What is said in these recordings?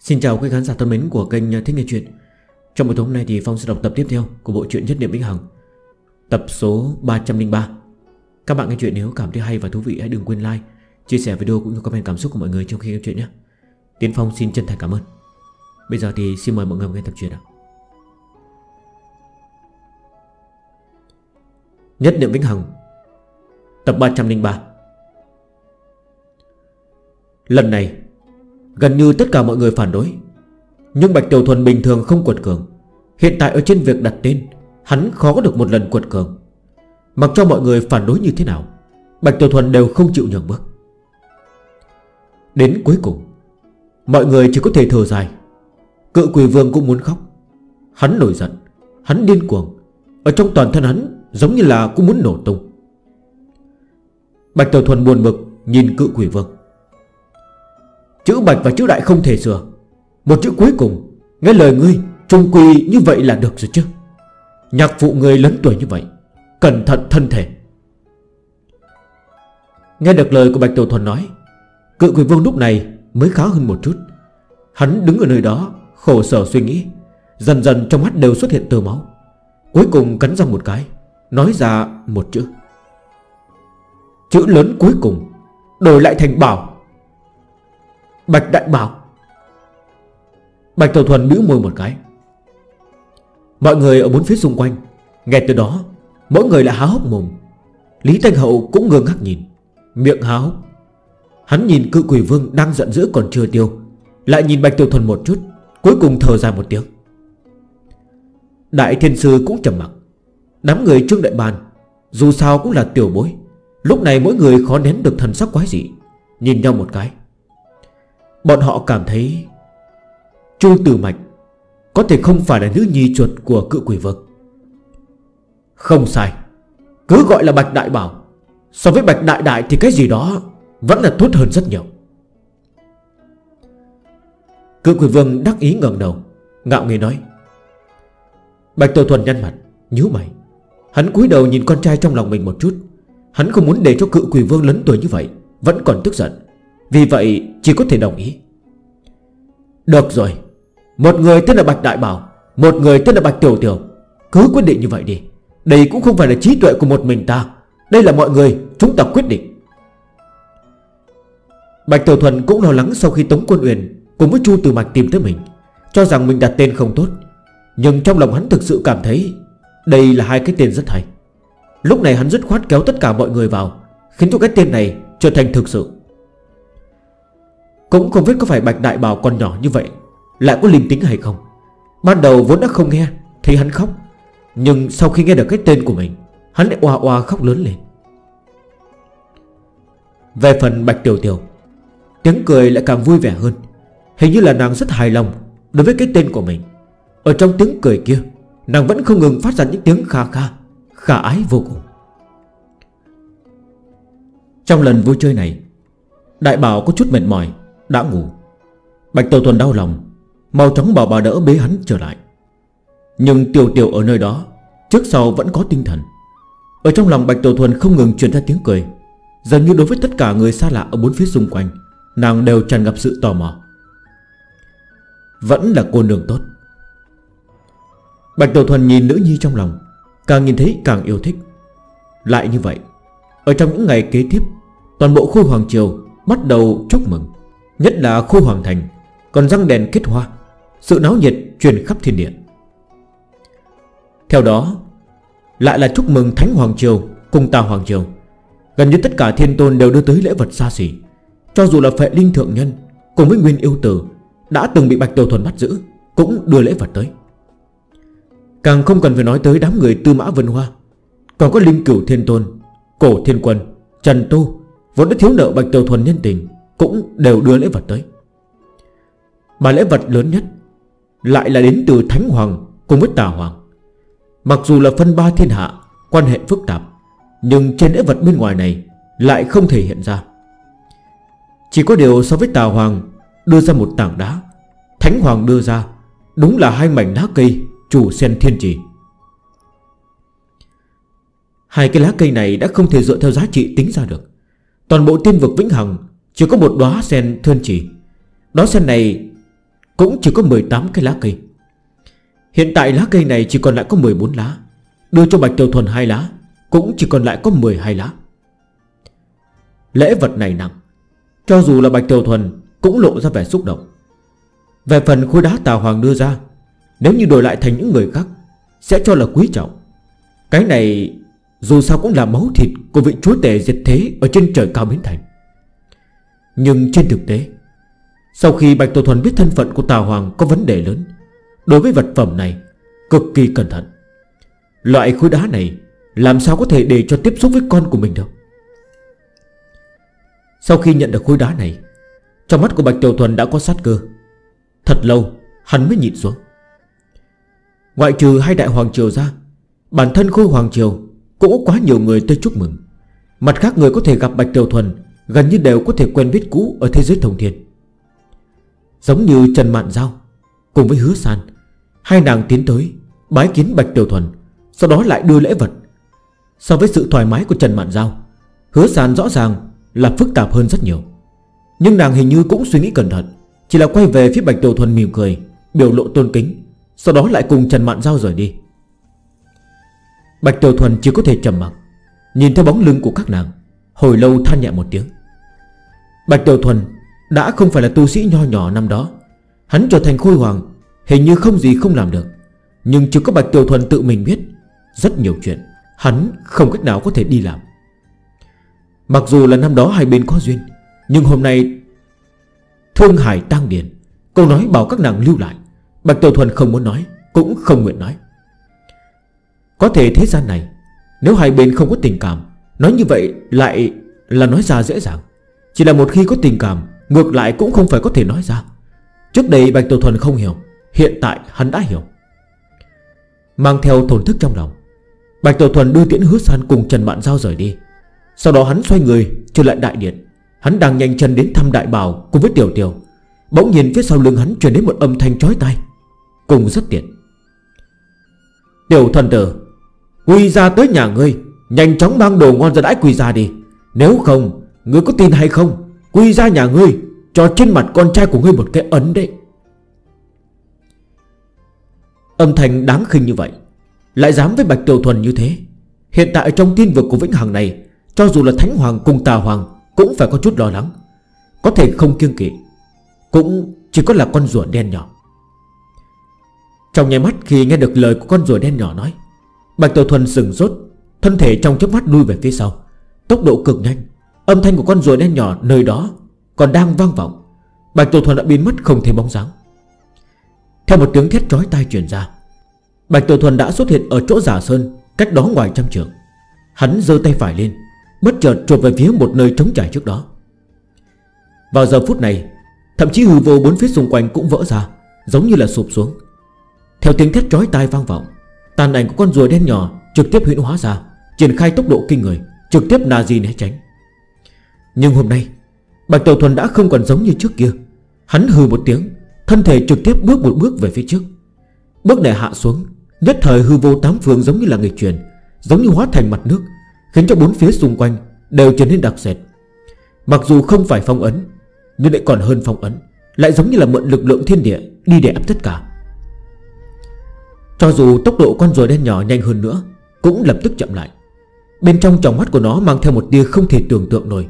Xin chào quý khán giả thân mến của kênh à, Thích Nghe Chuyện. Trong buổi tối hôm nay thì Phong sẽ đọc tập tiếp theo của bộ truyện Nhất Niệm Vĩnh Hằng Tập số 303 Các bạn nghe chuyện nếu cảm thấy hay và thú vị hãy đừng quên like, chia sẻ video cũng như comment cảm xúc của mọi người trong khi nghe chuyện nhé. Tiến Phong xin chân thành cảm ơn. Bây giờ thì xin mời mọi người nghe tập truyện ạ. Nhất Niệm Vĩnh Hằng Tập 303 Lần này Gần như tất cả mọi người phản đối. Nhưng Bạch Tiểu Thuần bình thường không quật cường. Hiện tại ở trên việc đặt tên, Hắn khó có được một lần quật cường. Mặc cho mọi người phản đối như thế nào, Bạch Tiểu Thuần đều không chịu nhường bước. Đến cuối cùng, Mọi người chỉ có thể thở dài. Cự quỷ vương cũng muốn khóc. Hắn nổi giận, Hắn điên cuồng. Ở trong toàn thân hắn giống như là cũng muốn nổ tung. Bạch Tiểu Thuần buồn bực Nhìn cự quỷ vương. Chữ bạch và chữ đại không thể sửa. Một chữ cuối cùng, Nghe lời ngươi trung quy như vậy là được rồi chứ. Nhạc phụ người lớn tuổi như vậy, Cẩn thận thân thể. Nghe được lời của Bạch Tiểu Thuần nói, Cự quỷ vương lúc này mới khá hơn một chút. Hắn đứng ở nơi đó, Khổ sở suy nghĩ, Dần dần trong mắt đều xuất hiện tơ máu. Cuối cùng cắn răng một cái, Nói ra một chữ. Chữ lớn cuối cùng, Đổi lại thành bảo. Bạch Đại Bảo. Bạch Thầu Thuần bĩu môi một cái. Mọi người ở bốn phía xung quanh, Nghe từ đó, Mỗi người lại há hốc mồm. Lý Thanh Hậu cũng ngơ ngác nhìn, Miệng há hốc. Hắn nhìn cự quỷ vương đang giận dữ còn chưa tiêu, Lại nhìn Bạch Tiểu Thuần một chút, Cuối cùng thở dài một tiếng. Đại Thiên Sư cũng trầm mặc. Đám người trương đại bàn Dù sao cũng là tiểu bối, Lúc này mỗi người khó nén được thần sắc quái dị, Nhìn nhau một cái. Bọn họ cảm thấy Chu Tử Mạch Có thể không phải là nữ nhi chuột của cự quỷ vực. Không sai, Cứ gọi là Bạch Đại Bảo. So với Bạch Đại Đại thì cái gì đó Vẫn là tốt hơn rất nhiều. Cự quỷ vương đắc ý ngẩng đầu, Ngạo nghề nói. Bạch Tổ Thuần nhăn mặt, nhíu mày. Hắn cúi đầu nhìn con trai trong lòng mình một chút. Hắn không muốn để cho cự quỷ vương lớn tuổi như vậy, Vẫn còn tức giận. Vì vậy chỉ có thể đồng ý. Được rồi. Một người tên là Bạch Đại Bảo, Một người tên là Bạch Tiểu Tiểu. Cứ quyết định như vậy đi. Đây cũng không phải là trí tuệ của một mình ta. Đây là mọi người, chúng ta quyết định. Bạch Tiểu Thuần cũng lo lắng sau khi Tống Quân Uyển Cùng với Chu Từ Mạch tìm tới mình, Cho rằng mình đặt tên không tốt. Nhưng trong lòng hắn thực sự cảm thấy Đây là hai cái tên rất hay. Lúc này hắn dứt khoát kéo tất cả mọi người vào, Khiến cho cái tên này trở thành thực sự. Cũng không biết có phải bạch đại bảo còn nhỏ như vậy, Lại có linh tính hay không. Ban đầu vốn đã không nghe Thì hắn khóc. Nhưng sau khi nghe được cái tên của mình, Hắn lại oa oa khóc lớn lên. Về phần bạch tiểu tiểu, Tiếng cười lại càng vui vẻ hơn. Hình như là nàng rất hài lòng Đối với cái tên của mình. Ở trong tiếng cười kia, Nàng vẫn không ngừng phát ra những tiếng kha kha, Khả ái vô cùng. Trong lần vui chơi này, Đại bảo có chút mệt mỏi. Đã ngủ. Bạch Tiểu Thuần đau lòng. Màu trắng bảo bà đỡ bế hắn trở lại. Nhưng Tiểu Tiểu ở nơi đó, Trước sau vẫn có tinh thần. Ở trong lòng Bạch Tiểu Thuần không ngừng truyền ra tiếng cười. Dần như đối với tất cả người xa lạ Ở bốn phía xung quanh, Nàng đều tràn ngập sự tò mò. Vẫn là cô nương tốt. Bạch Tiểu Thuần nhìn nữ nhi trong lòng, Càng nhìn thấy càng yêu thích. Lại như vậy, Ở trong những ngày kế tiếp, Toàn bộ khu Hoàng Triều bắt đầu chúc mừng. Nhất là khu hoàng thành Còn răng đèn kết hoa Sự náo nhiệt truyền khắp thiên địa. Theo đó Lại là chúc mừng Thánh Hoàng Triều Cùng Tà Hoàng Triều. Gần như tất cả thiên tôn đều đưa tới lễ vật xa xỉ Cho dù là phệ linh thượng nhân Cùng với nguyên yêu tử Đã từng bị Bạch Đầu Thuần bắt giữ Cũng đưa lễ vật tới. Càng không cần phải nói tới đám người Tư Mã Vân Hoa Còn có Linh Cửu Thiên Tôn Cổ Thiên Quân, Trần Tô Vốn đã thiếu nợ Bạch Đầu Thuần nhân tình. Cũng đều đưa lễ vật tới. Mà lễ vật lớn nhất Lại là đến từ Thánh Hoàng Cùng với Tà Hoàng. Mặc dù là phân ba thiên hạ, Quan hệ phức tạp, Nhưng trên lễ vật bên ngoài này Lại không thể hiện ra. Chỉ có điều so với Tà Hoàng Đưa ra một tảng đá, Thánh Hoàng đưa ra Đúng là hai mảnh lá cây Chủ sen thiên trì. Hai cái lá cây này đã không thể dựa theo giá trị tính ra được. Toàn bộ tiên vực Vĩnh Hằng chỉ có một đóa sen thơn chỉ. Đóa sen này Cũng chỉ có 18 cái lá cây. Hiện tại lá cây này chỉ còn lại có 14 lá. Đưa cho Bạch Tiểu Thuần hai lá, Cũng chỉ còn lại có 12 lá. Lễ vật này nặng. Cho dù là Bạch Tiểu Thuần Cũng lộ ra vẻ xúc động. Về phần khối đá tà hoàng đưa ra, Nếu như đổi lại thành những người khác, Sẽ cho là quý trọng. Cái này dù sao cũng là máu thịt Của vị chúa tể diệt thế Ở trên trời cao biến thành. Nhưng trên thực tế, Sau khi Bạch Tổ Thuần biết thân phận của Tà Hoàng có vấn đề lớn, Đối với vật phẩm này Cực kỳ cẩn thận. Loại khối đá này Làm sao có thể để cho tiếp xúc với con của mình đâu Sau khi nhận được khối đá này, Trong mắt của Bạch Tiểu Thuần đã có sát cơ. Thật lâu, Hắn mới nhịn xuống. Ngoại trừ hai đại hoàng triều ra, Bản thân khôi hoàng triều Cũng quá nhiều người tới chúc mừng. Mặt khác người có thể gặp Bạch Tiểu Thuần Gần như đều có thể quen biết cũ Ở thế giới thông thiên. Giống như Trần Mạn Giao, Cùng với Hứa San, Hai nàng tiến tới, Bái kiến Bạch Tiểu Thuần, Sau đó lại đưa lễ vật. So với sự thoải mái của Trần Mạn Giao, Hứa San rõ ràng là phức tạp hơn rất nhiều. Nhưng nàng hình như cũng suy nghĩ cẩn thận, Chỉ là quay về phía Bạch Tiểu Thuần mỉm cười, Biểu lộ tôn kính, Sau đó lại cùng Trần Mạn Giao rời đi. Bạch Tiểu Thuần chỉ có thể trầm mặc, Nhìn theo bóng lưng của các nàng, Hồi lâu than nhẹ một tiếng. Bạch Tiểu Thuần đã không phải là tu sĩ nho nhỏ năm đó. Hắn trở thành khôi hoàng, Hình như không gì không làm được. Nhưng chỉ có Bạch Tiểu Thuần tự mình biết, Rất nhiều chuyện Hắn không cách nào có thể đi làm. Mặc dù là năm đó hai bên có duyên, Nhưng hôm nay Thương Hải tăng điền, Câu nói bảo các nàng lưu lại, Bạch Tiểu Thuần không muốn nói, Cũng không nguyện nói. Có thể thế gian này, Nếu hai bên không có tình cảm, Nói như vậy lại là nói ra dễ dàng. Chỉ là một khi có tình cảm, Ngược lại cũng không phải có thể nói ra. Trước đây Bạch tổ Thuần không hiểu, Hiện tại hắn đã hiểu. Mang theo thổn thức trong lòng, Bạch tổ Thuần đưa tiễn hứa san cùng Trần Mạn Giao rời đi. Sau đó hắn xoay người, trở lại đại điện. Hắn đang nhanh chân đến thăm đại bào Cùng với Tiểu Tiểu. Bỗng nhìn phía sau lưng hắn truyền đến một âm thanh chói tai, Cùng rất tiện. Tiểu thần tử Quy ra tới nhà ngươi, Nhanh chóng mang đồ ngon ra đãi quy ra đi. Nếu không Ngươi có tin hay không? Quy ra nhà ngươi, Cho trên mặt con trai của ngươi một cái ấn đấy. Âm thanh đáng khinh như vậy, Lại dám với Bạch Tiểu Thuần như thế. Hiện tại trong tin vực của Vĩnh Hằng này, Cho dù là Thánh Hoàng cùng Tà Hoàng Cũng phải có chút lo lắng. Có thể không kiêng kỵ, Cũng chỉ có là con rùa đen nhỏ. Trong nháy mắt khi nghe được lời của con rùa đen nhỏ nói, Bạch Tiểu Thuần sừng rốt Thân thể trong chớp mắt lui về phía sau, Tốc độ cực nhanh. Âm thanh của con rùa đen nhỏ nơi đó Còn đang vang vọng. Bạch Tổ Thuần đã biến mất không thấy bóng dáng. Theo một tiếng thét trói tai truyền ra, Bạch Tổ Thuần đã xuất hiện ở chỗ giả sơn, Cách đó ngoài trăm trường Hắn giơ tay phải lên, Bất chợt trột về phía một nơi trống trải trước đó. Vào giờ phút này, Thậm chí hư vô bốn phía xung quanh cũng vỡ ra, Giống như là sụp xuống. Theo tiếng thét trói tai vang vọng, Tàn ảnh của con rùa đen nhỏ trực tiếp huyện hóa ra, Triển khai tốc độ kinh người, Trực tiếp Nazi né tránh. Nhưng hôm nay, Bạch Tiểu Thuần đã không còn giống như trước kia. Hắn hừ một tiếng, Thân thể trực tiếp bước một bước về phía trước. Bước này hạ xuống, Nhất thời hư vô tám phương giống như là người truyền, Giống như hóa thành mặt nước, Khiến cho bốn phía xung quanh đều trở nên đặc sệt. Mặc dù không phải phong ấn, Nhưng lại còn hơn phong ấn, Lại giống như là mượn lực lượng thiên địa Đi để áp tất cả. Cho dù tốc độ con rùa đen nhỏ nhanh hơn nữa, Cũng lập tức chậm lại. Bên trong tròng mắt của nó mang theo một tia không thể tưởng tượng nổi.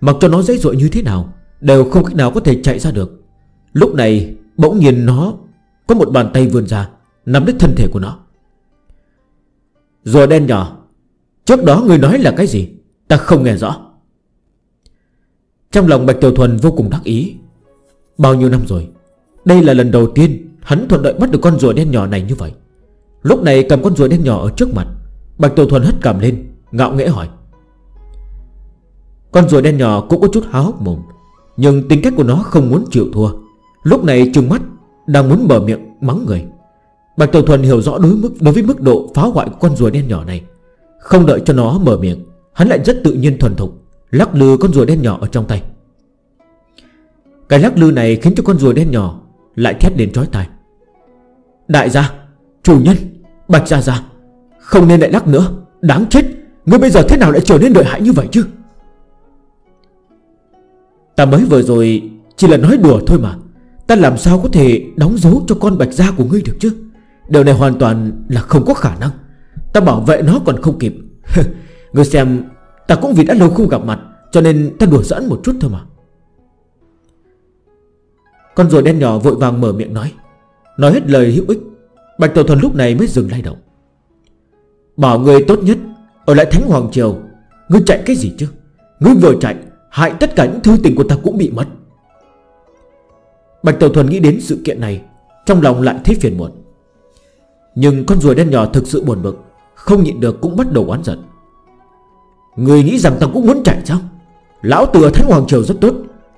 Mặc cho nó dãy dội như thế nào, Đều không cách nào có thể chạy ra được. Lúc này, bỗng nhiên nó Có một bàn tay vươn ra, Nắm đứt thân thể của nó. Rùa đen nhỏ, Trước đó người nói là cái gì? Ta không nghe rõ. Trong lòng Bạch Tiểu Thuần vô cùng đắc ý. Bao nhiêu năm rồi, Đây là lần đầu tiên Hắn thuận lợi bắt được con rùa đen nhỏ này như vậy. Lúc này cầm con rùa đen nhỏ ở trước mặt, Bạch Tiểu Thuần hất cảm lên, Ngạo nghẽ hỏi. Con rùa đen nhỏ cũng có chút há hốc mồm, Nhưng tính cách của nó không muốn chịu thua. Lúc này trừng mắt, Đang muốn mở miệng mắng người. Bạch Tiểu Thuần hiểu rõ đối mức, đối với mức độ phá hoại của con rùa đen nhỏ này. Không đợi cho nó mở miệng, Hắn lại rất tự nhiên thuần thục, Lắc lư con rùa đen nhỏ ở trong tay. Cái lắc lư này khiến cho con rùa đen nhỏ Lại thét đến trói tai. Đại gia, Chủ nhân, Bạch gia gia, Không nên lại lắc nữa, Đáng chết, Ngươi bây giờ thế nào lại trở nên đợi hại như vậy chứ? Ta mới vừa rồi chỉ là nói đùa thôi mà. Ta làm sao có thể đóng dấu cho con bạch da của ngươi được chứ? Điều này hoàn toàn là không có khả năng. Ta bảo vệ nó còn không kịp. Ngươi xem, Ta cũng vì đã lâu không gặp mặt, Cho nên ta đùa giỡn một chút thôi mà. Con rùa đen nhỏ vội vàng mở miệng nói. Nói hết lời hữu ích, Bạch Tổ Thuần lúc này mới dừng lay động. Bảo ngươi tốt nhất, Ở lại Thánh Hoàng Triều, Ngươi chạy cái gì chứ? Ngươi vừa chạy Hại tất cả những thư tình của ta cũng bị mất. Bạch Tiểu Thuần nghĩ đến sự kiện này, Trong lòng lại thấy phiền muộn. Nhưng con rùa đen nhỏ thực sự buồn bực, Không nhịn được cũng bắt đầu oán giận. Người nghĩ rằng ta cũng muốn chạy sao? Lão tử ở Thánh Hoàng Triều rất tốt,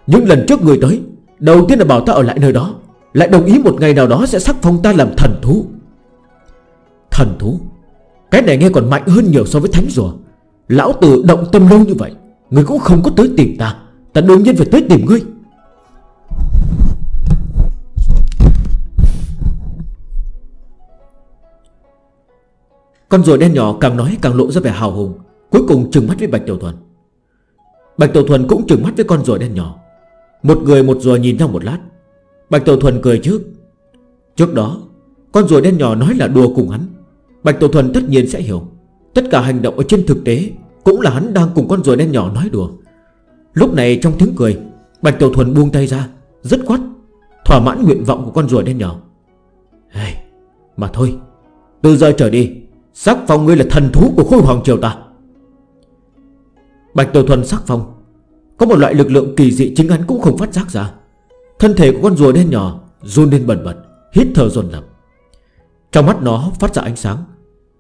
Nhưng lần trước người tới, Đầu tiên là bảo ta ở lại nơi đó, Lại đồng ý một ngày nào đó sẽ sắc phong ta làm thần thú. Thần thú? Cái này nghe còn mạnh hơn nhiều so với thánh rùa. Lão tử động tâm lâu như vậy Người cũng không có tới tìm ta. Ta đương nhiên phải tới tìm ngươi. Con rùa đen nhỏ càng nói càng lộ ra vẻ hào hùng, Cuối cùng trừng mắt với Bạch Tiểu Thuần. Bạch Tiểu Thuần cũng trừng mắt với con rùa đen nhỏ. Một người một rùa nhìn nhau một lát. Bạch Tiểu Thuần cười trước. Trước đó, Con rùa đen nhỏ nói là đùa cùng hắn. Bạch Tiểu Thuần tất nhiên sẽ hiểu. Tất cả hành động ở trên thực tế cũng là hắn đang cùng con rùa đen nhỏ nói đùa. Lúc này trong tiếng cười Bạch Tiểu Thuần buông tay ra Rất quát Thỏa mãn nguyện vọng của con rùa đen nhỏ. Hey, Mà thôi Từ giờ trở đi Sắc phong ngươi là thần thú của khôi hoàng triều ta. Bạch Tiểu Thuần sắc phong Có một loại lực lượng kỳ dị chính hắn cũng không phát giác ra. Thân thể của con rùa đen nhỏ Run lên bẩn bật Hít thở dồn dập. Trong mắt nó phát ra ánh sáng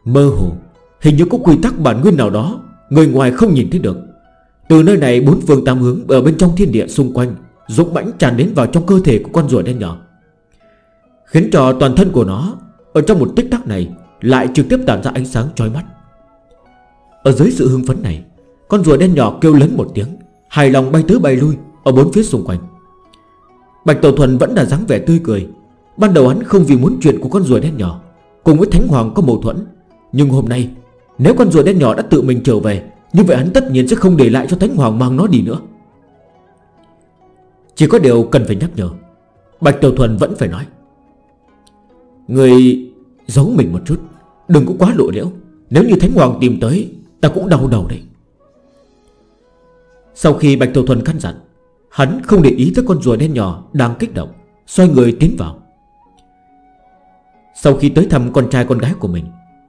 Mơ hồ Hình như có quy tắc bản nguyên nào đó Người ngoài không nhìn thấy được. Từ nơi này, bốn phương tam hướng Ở bên trong thiên địa xung quanh, Dũng mãnh tràn đến vào trong cơ thể của con rùa đen nhỏ. Khiến cho toàn thân của nó, Ở trong một tích tắc này, Lại trực tiếp tản ra ánh sáng trói mắt. Ở dưới sự hưng phấn này, Con rùa đen nhỏ kêu lớn một tiếng, Hài lòng bay tứ bay lui Ở bốn phía xung quanh. Bạch Tổ Thuần vẫn là dáng vẻ tươi cười. Ban đầu hắn không vì muốn chuyện của con rùa đen nhỏ, Cùng với Thánh Hoàng có mâu thuẫn, Nhưng hôm nay nếu con rùa đen nhỏ đã tự mình trở về, Như vậy hắn tất nhiên sẽ không để lại cho Thánh Hoàng mang nó đi nữa. Chỉ có điều cần phải nhắc nhở, Bạch Tiểu Thuần vẫn phải nói. Người giấu mình một chút, Đừng có quá lộ liễu. Nếu như Thánh Hoàng tìm tới, Ta cũng đau đầu đấy. Sau khi Bạch Tiểu Thuần căn dặn, Hắn không để ý tới con rùa đen nhỏ Đang kích động, Xoay người tiến vào. Sau khi tới thăm con trai con gái của mình,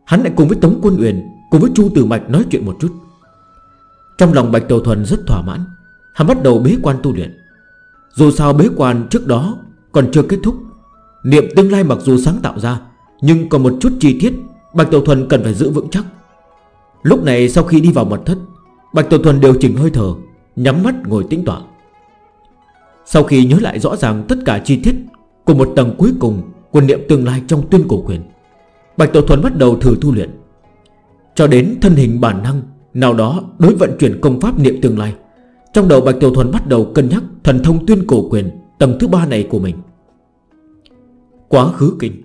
Hắn lại cùng với Tống Quân Uyển Cùng với Chu Tử Mạch nói chuyện một chút. Trong lòng Bạch Tiểu Thuần rất thỏa mãn, Hắn bắt đầu bế quan tu luyện. Dù sao bế quan trước đó Còn chưa kết thúc. Niệm tương lai mặc dù sáng tạo ra, Nhưng còn một chút chi tiết, Bạch Tiểu Thuần cần phải giữ vững chắc. Lúc này sau khi đi vào mật thất, Bạch Tiểu Thuần điều chỉnh hơi thở, Nhắm mắt ngồi tĩnh tọa. Sau khi nhớ lại rõ ràng tất cả chi tiết Của một tầng cuối cùng Của niệm tương lai trong tuyên cổ quyền, Bạch Tiểu Thuần bắt đầu thử thu luyện. Cho đến thân hình bản năng, Nào đó đối vận chuyển công pháp niệm tương lai. Trong đầu Bạch Tiểu Thuần bắt đầu cân nhắc Thần thông tuyên cổ quyền, tầng thứ ba này của mình. Quá khứ kinh,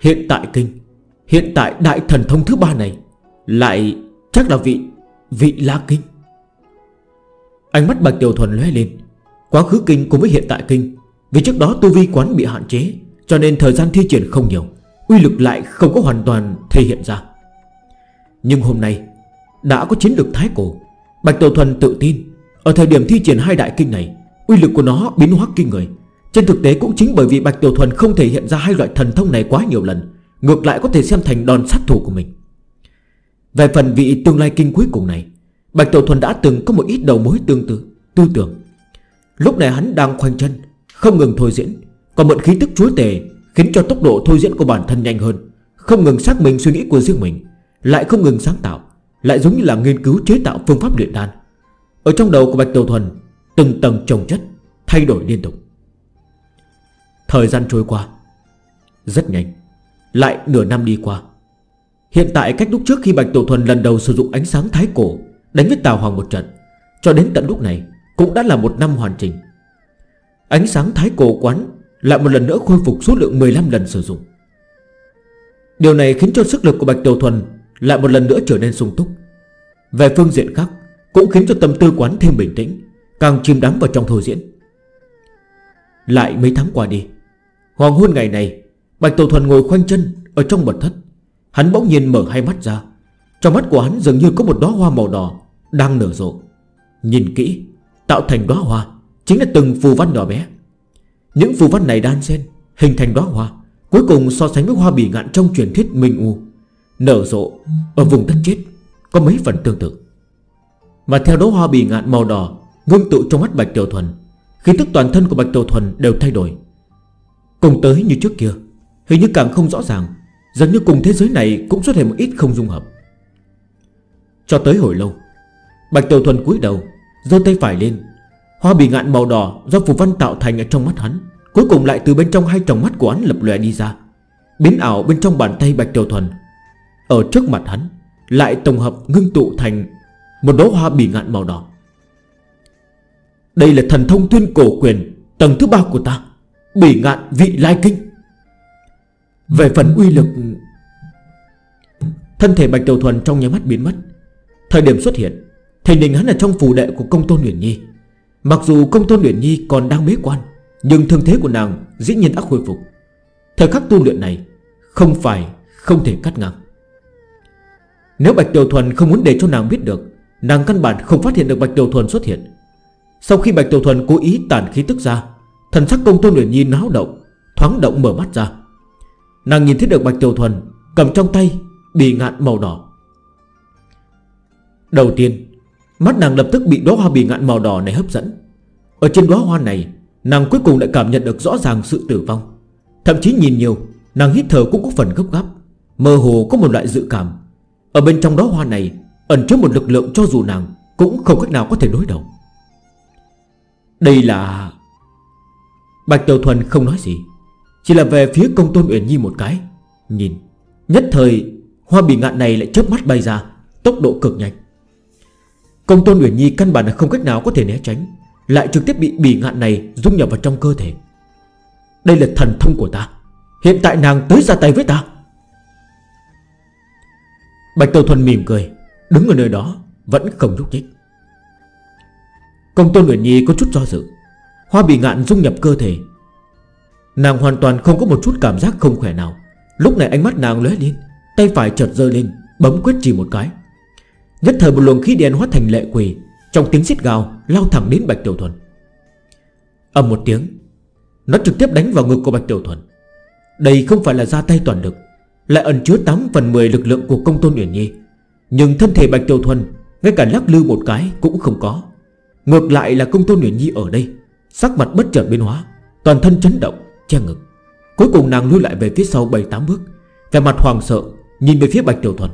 Hiện tại kinh, Hiện tại đại thần thông thứ ba này, Lại chắc là vị Vị la kinh. Ánh mắt Bạch Tiểu Thuần lóe lên, Quá khứ kinh cùng với hiện tại kinh, Vì trước đó tu vi quán bị hạn chế, Cho nên thời gian thi triển không nhiều, Uy lực lại không có hoàn toàn thể hiện ra. Nhưng hôm nay, Đã có chiến lược thái cổ. Bạch Tổ Thuần tự tin, Ở thời điểm thi triển hai đại kinh này, Uy lực của nó biến hóa kinh người. Trên thực tế cũng chính bởi vì Bạch Tiểu Thuần không thể hiện ra hai loại thần thông này quá nhiều lần, Ngược lại có thể xem thành đòn sát thủ của mình. Về phần vị tương lai kinh cuối cùng này, Bạch Tiểu Thuần đã từng có một ít đầu mối tương tự, Tư tưởng. Lúc này hắn đang khoanh chân, Không ngừng thôi diễn. Còn mượn khí tức chúa tề Khiến cho tốc độ thôi diễn của bản thân nhanh hơn, Không ngừng xác minh suy nghĩ của riêng mình. Lại không ngừng sáng tạo, Lại giống như là nghiên cứu chế tạo phương pháp luyện đan. Ở trong đầu của Bạch Tiểu Thuần, Từng tầng trồng chất Thay đổi liên tục. Thời gian trôi qua, Rất nhanh, Lại nửa năm đi qua. Hiện tại cách lúc trước khi Bạch Tiểu Thuần lần đầu sử dụng ánh sáng thái cổ, Đánh với Tào Hoàng một trận, Cho đến tận lúc này Cũng đã là một năm hoàn chỉnh. Ánh sáng thái cổ quán Lại một lần nữa khôi phục số lượng 15 lần sử dụng. Điều này khiến cho sức lực của Bạch Tiểu Thuần lại một lần nữa trở nên sung túc. Về phương diện khác Cũng khiến cho tâm tư quán thêm bình tĩnh, Càng chìm đắm vào trong thôi diễn. Lại mấy tháng qua đi, Hoàng hôn ngày này, Bạch Tổ Thuần ngồi khoanh chân Ở trong mật thất. Hắn bỗng nhiên mở hai mắt ra, Trong mắt của hắn dường như có một đóa hoa màu đỏ Đang nở rộ. Nhìn kỹ, Tạo thành đóa hoa Chính là từng phù văn nhỏ bé. Những phù văn này đan xen, Hình thành đóa hoa, Cuối cùng so sánh với hoa bỉ ngạn trong truyền thuyết Minh U. Nở rộ, Ở vùng đất chết, Có mấy phần tương tự. Mà theo đó hoa bì ngạn màu đỏ, Ngưng tụ trong mắt Bạch Tiểu Thuần, Khí tức toàn thân của Bạch Tiểu Thuần đều thay đổi. Cùng tới như trước kia, Hình như càng không rõ ràng Dần như cùng thế giới này cũng xuất hiện một ít không dung hợp. Cho tới hồi lâu, Bạch Tiểu Thuần cúi đầu, giơ tay phải lên. Hoa bì ngạn màu đỏ do phù văn tạo thành ở trong mắt hắn, Cuối cùng lại từ bên trong hai tròng mắt của hắn lập lòe đi ra, Biến ảo bên trong bàn tay Bạch Tiểu Thuần. Ở trước mặt hắn, Lại tổng hợp ngưng tụ thành Một đố hoa bỉ ngạn màu đỏ. Đây là thần thông tuyên cổ quyền Tầng thứ ba của ta, Bỉ ngạn vị lai kinh. Về phần uy lực, Thân thể Bạch Tiểu Thuần trong nhà mắt biến mất. Thời điểm xuất hiện, Thình đình hắn là trong phù đệ của công tôn Nguyễn Nhi. Mặc dù công tôn Nguyễn Nhi còn đang bế quan, Nhưng thương thế của nàng dĩ nhiên đã khôi phục. Thời khắc tu luyện này Không phải không thể cắt ngang. Nếu Bạch Tiểu Thuần không muốn để cho nàng biết được, Nàng căn bản không phát hiện được Bạch Tiểu Thuần xuất hiện. Sau khi Bạch Tiểu Thuần cố ý tàn khí tức ra, Thần sắc công tôn luyện nhi náo động, Thoáng động mở mắt ra. Nàng nhìn thấy được Bạch Tiểu Thuần Cầm trong tay bị ngạn màu đỏ. Đầu tiên, Mắt nàng lập tức bị đóa hoa bị ngạn màu đỏ này hấp dẫn. Ở trên đóa hoa này, Nàng cuối cùng đã cảm nhận được rõ ràng sự tử vong. Thậm chí nhìn nhiều, Nàng hít thở cũng có phần gấp gáp. Mơ hồ có một loại dự cảm. Ở bên trong đó hoa này, Ẩn chứa một lực lượng cho dù nàng Cũng không cách nào có thể đối đầu. Đây là Bạch Tiểu Thuần không nói gì, Chỉ là về phía công tôn Uyển Nhi một cái, Nhìn. Nhất thời, hoa bì ngạn này lại chớp mắt bay ra, Tốc độ cực nhanh. Công tôn Uyển Nhi căn bản là không cách nào có thể né tránh, Lại trực tiếp bị bì ngạn này dung nhập vào trong cơ thể. Đây là thần thông của ta, Hiện tại nàng tới ra tay với ta. Bạch Tiêu Thuần mỉm cười, Đứng ở nơi đó, vẫn không nhúc nhích. Công Tôn Nguyễn Nhi có chút do dự, Hoa bị ngạn dung nhập cơ thể. Nàng hoàn toàn không có một chút cảm giác không khỏe nào. Lúc này ánh mắt nàng lóe lên, Tay phải chợt rơi lên, Bấm quyết chỉ một cái. Nhất thời một luồng khí đen hóa thành lệ quỷ, Trong tiếng xít gào lao thẳng đến Bạch Tiểu Thuần. Âm một tiếng, Nó trực tiếp đánh vào ngực của Bạch Tiểu Thuần. Đây không phải là ra tay toàn lực lại ẩn chứa 8 phần 10 lực lượng của công tôn Uyển Nhi. Nhưng thân thể Bạch Tiểu Thuần Ngay cả lắc lư một cái cũng không có. Ngược lại là công tôn Uyển Nhi ở đây Sắc mặt bất chợt biến hóa Toàn thân chấn động, che ngực. Cuối cùng nàng lui lại về phía sau 7-8 bước Về mặt hoàng sợ Nhìn về phía Bạch Tiểu Thuần.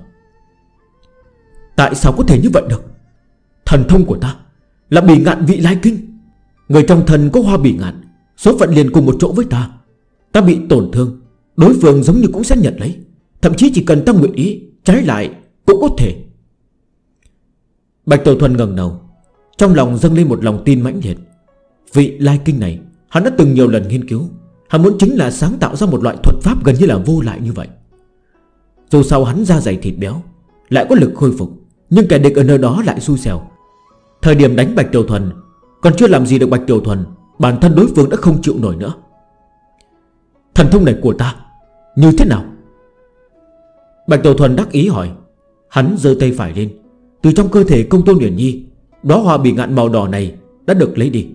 Tại sao có thể như vậy được? Thần thông của ta Là bị ngạn vị lai kinh. Người trong thần có hoa bị ngạn Số phận liền cùng một chỗ với ta. Ta bị tổn thương Đối phương giống như cũng sẽ nhận lấy. Thậm chí chỉ cần ta nguyện ý, Trái lại cũng có thể. Bạch Tiểu Thuần ngẩng đầu, Trong lòng dâng lên một lòng tin mãnh liệt. Vị lai kinh này, Hắn đã từng nhiều lần nghiên cứu. Hắn muốn chính là sáng tạo ra một loại thuật pháp gần như là vô lại như vậy. Dù sao hắn ra dày thịt béo, Lại có lực khôi phục, Nhưng kẻ địch ở nơi đó lại xui xẻo. Thời điểm đánh Bạch Tiểu Thuần, Còn chưa làm gì được Bạch Tiểu Thuần, Bản thân đối phương đã không chịu nổi nữa. Thần thông này của ta, Như thế nào? Bạch tổ Thuần đắc ý hỏi. Hắn giơ tay phải lên. Từ trong cơ thể công tôn Nguyễn Nhi Đó hoa bị ngạn màu đỏ này đã được lấy đi.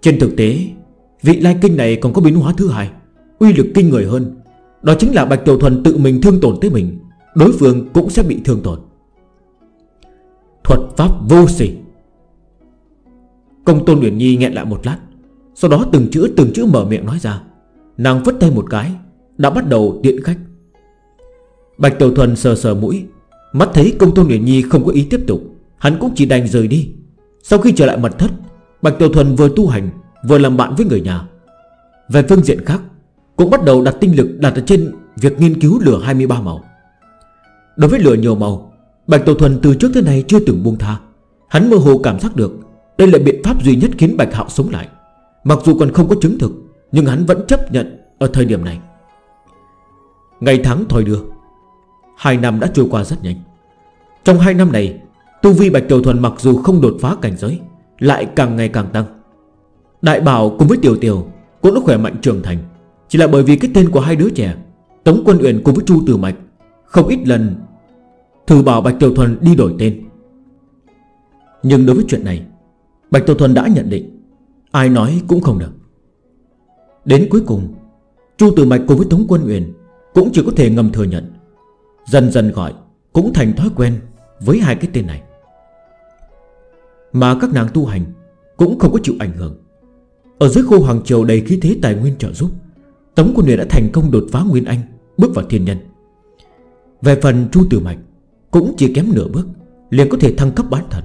Trên thực tế, Vị lai kinh này còn có biến hóa thứ hai, Uy lực kinh người hơn. Đó chính là Bạch tổ Thuần tự mình thương tổn tới mình, Đối phương cũng sẽ bị thương tổn. Thuật pháp vô sỉ. Công tôn Nguyễn Nhi nghẹn lại một lát, Sau đó từng chữ từng chữ mở miệng nói ra. Nàng vứt tay một cái, Đã bắt đầu tiện khách. Bạch Tiểu Thuần sờ sờ mũi. Mắt thấy công tôn Nguyễn Nhi không có ý tiếp tục, Hắn cũng chỉ đành rời đi. Sau khi trở lại mật thất, Bạch Tiểu Thuần vừa tu hành, Vừa làm bạn với người nhà. Về phương diện khác, Cũng bắt đầu đặt tinh lực đặt ở trên Việc nghiên cứu lửa 23 màu. Đối với lửa nhiều màu, Bạch Tiểu Thuần từ trước tới nay chưa từng buông tha. Hắn mơ hồ cảm giác được Đây là biện pháp duy nhất khiến Bạch Hạo sống lại. Mặc dù còn không có chứng thực, Nhưng hắn vẫn chấp nhận ở thời điểm này. Ngày tháng thôi đưa Hai năm đã trôi qua rất nhanh. Trong hai năm này, Tu vi Bạch Tiểu Thuần mặc dù không đột phá cảnh giới, Lại càng ngày càng tăng. Đại Bảo cùng với Tiểu Tiểu Cũng đã khỏe mạnh trưởng thành. Chỉ là bởi vì cái tên của hai đứa trẻ, Tống Quân Uyển cùng với Chu Tử Mạch, Không ít lần Thử bảo Bạch Tiểu Thuần đi đổi tên. Nhưng đối với chuyện này, Bạch Tiểu Thuần đã nhận định, Ai nói cũng không được. Đến cuối cùng, Chu Tử Mạch cùng với Tống Quân Uyển Cũng chỉ có thể ngầm thừa nhận. Dần dần gọi Cũng thành thói quen với hai cái tên này. Mà các nàng tu hành Cũng không có chịu ảnh hưởng. Ở dưới khu Hoàng Triều đầy khí thế tài nguyên trợ giúp, Tống quân Nguyệt đã thành công đột phá Nguyên Anh, Bước vào thiên nhân. Về phần Chu Tử Mạch Cũng chỉ kém nửa bước, Liền có thể thăng cấp bán thần.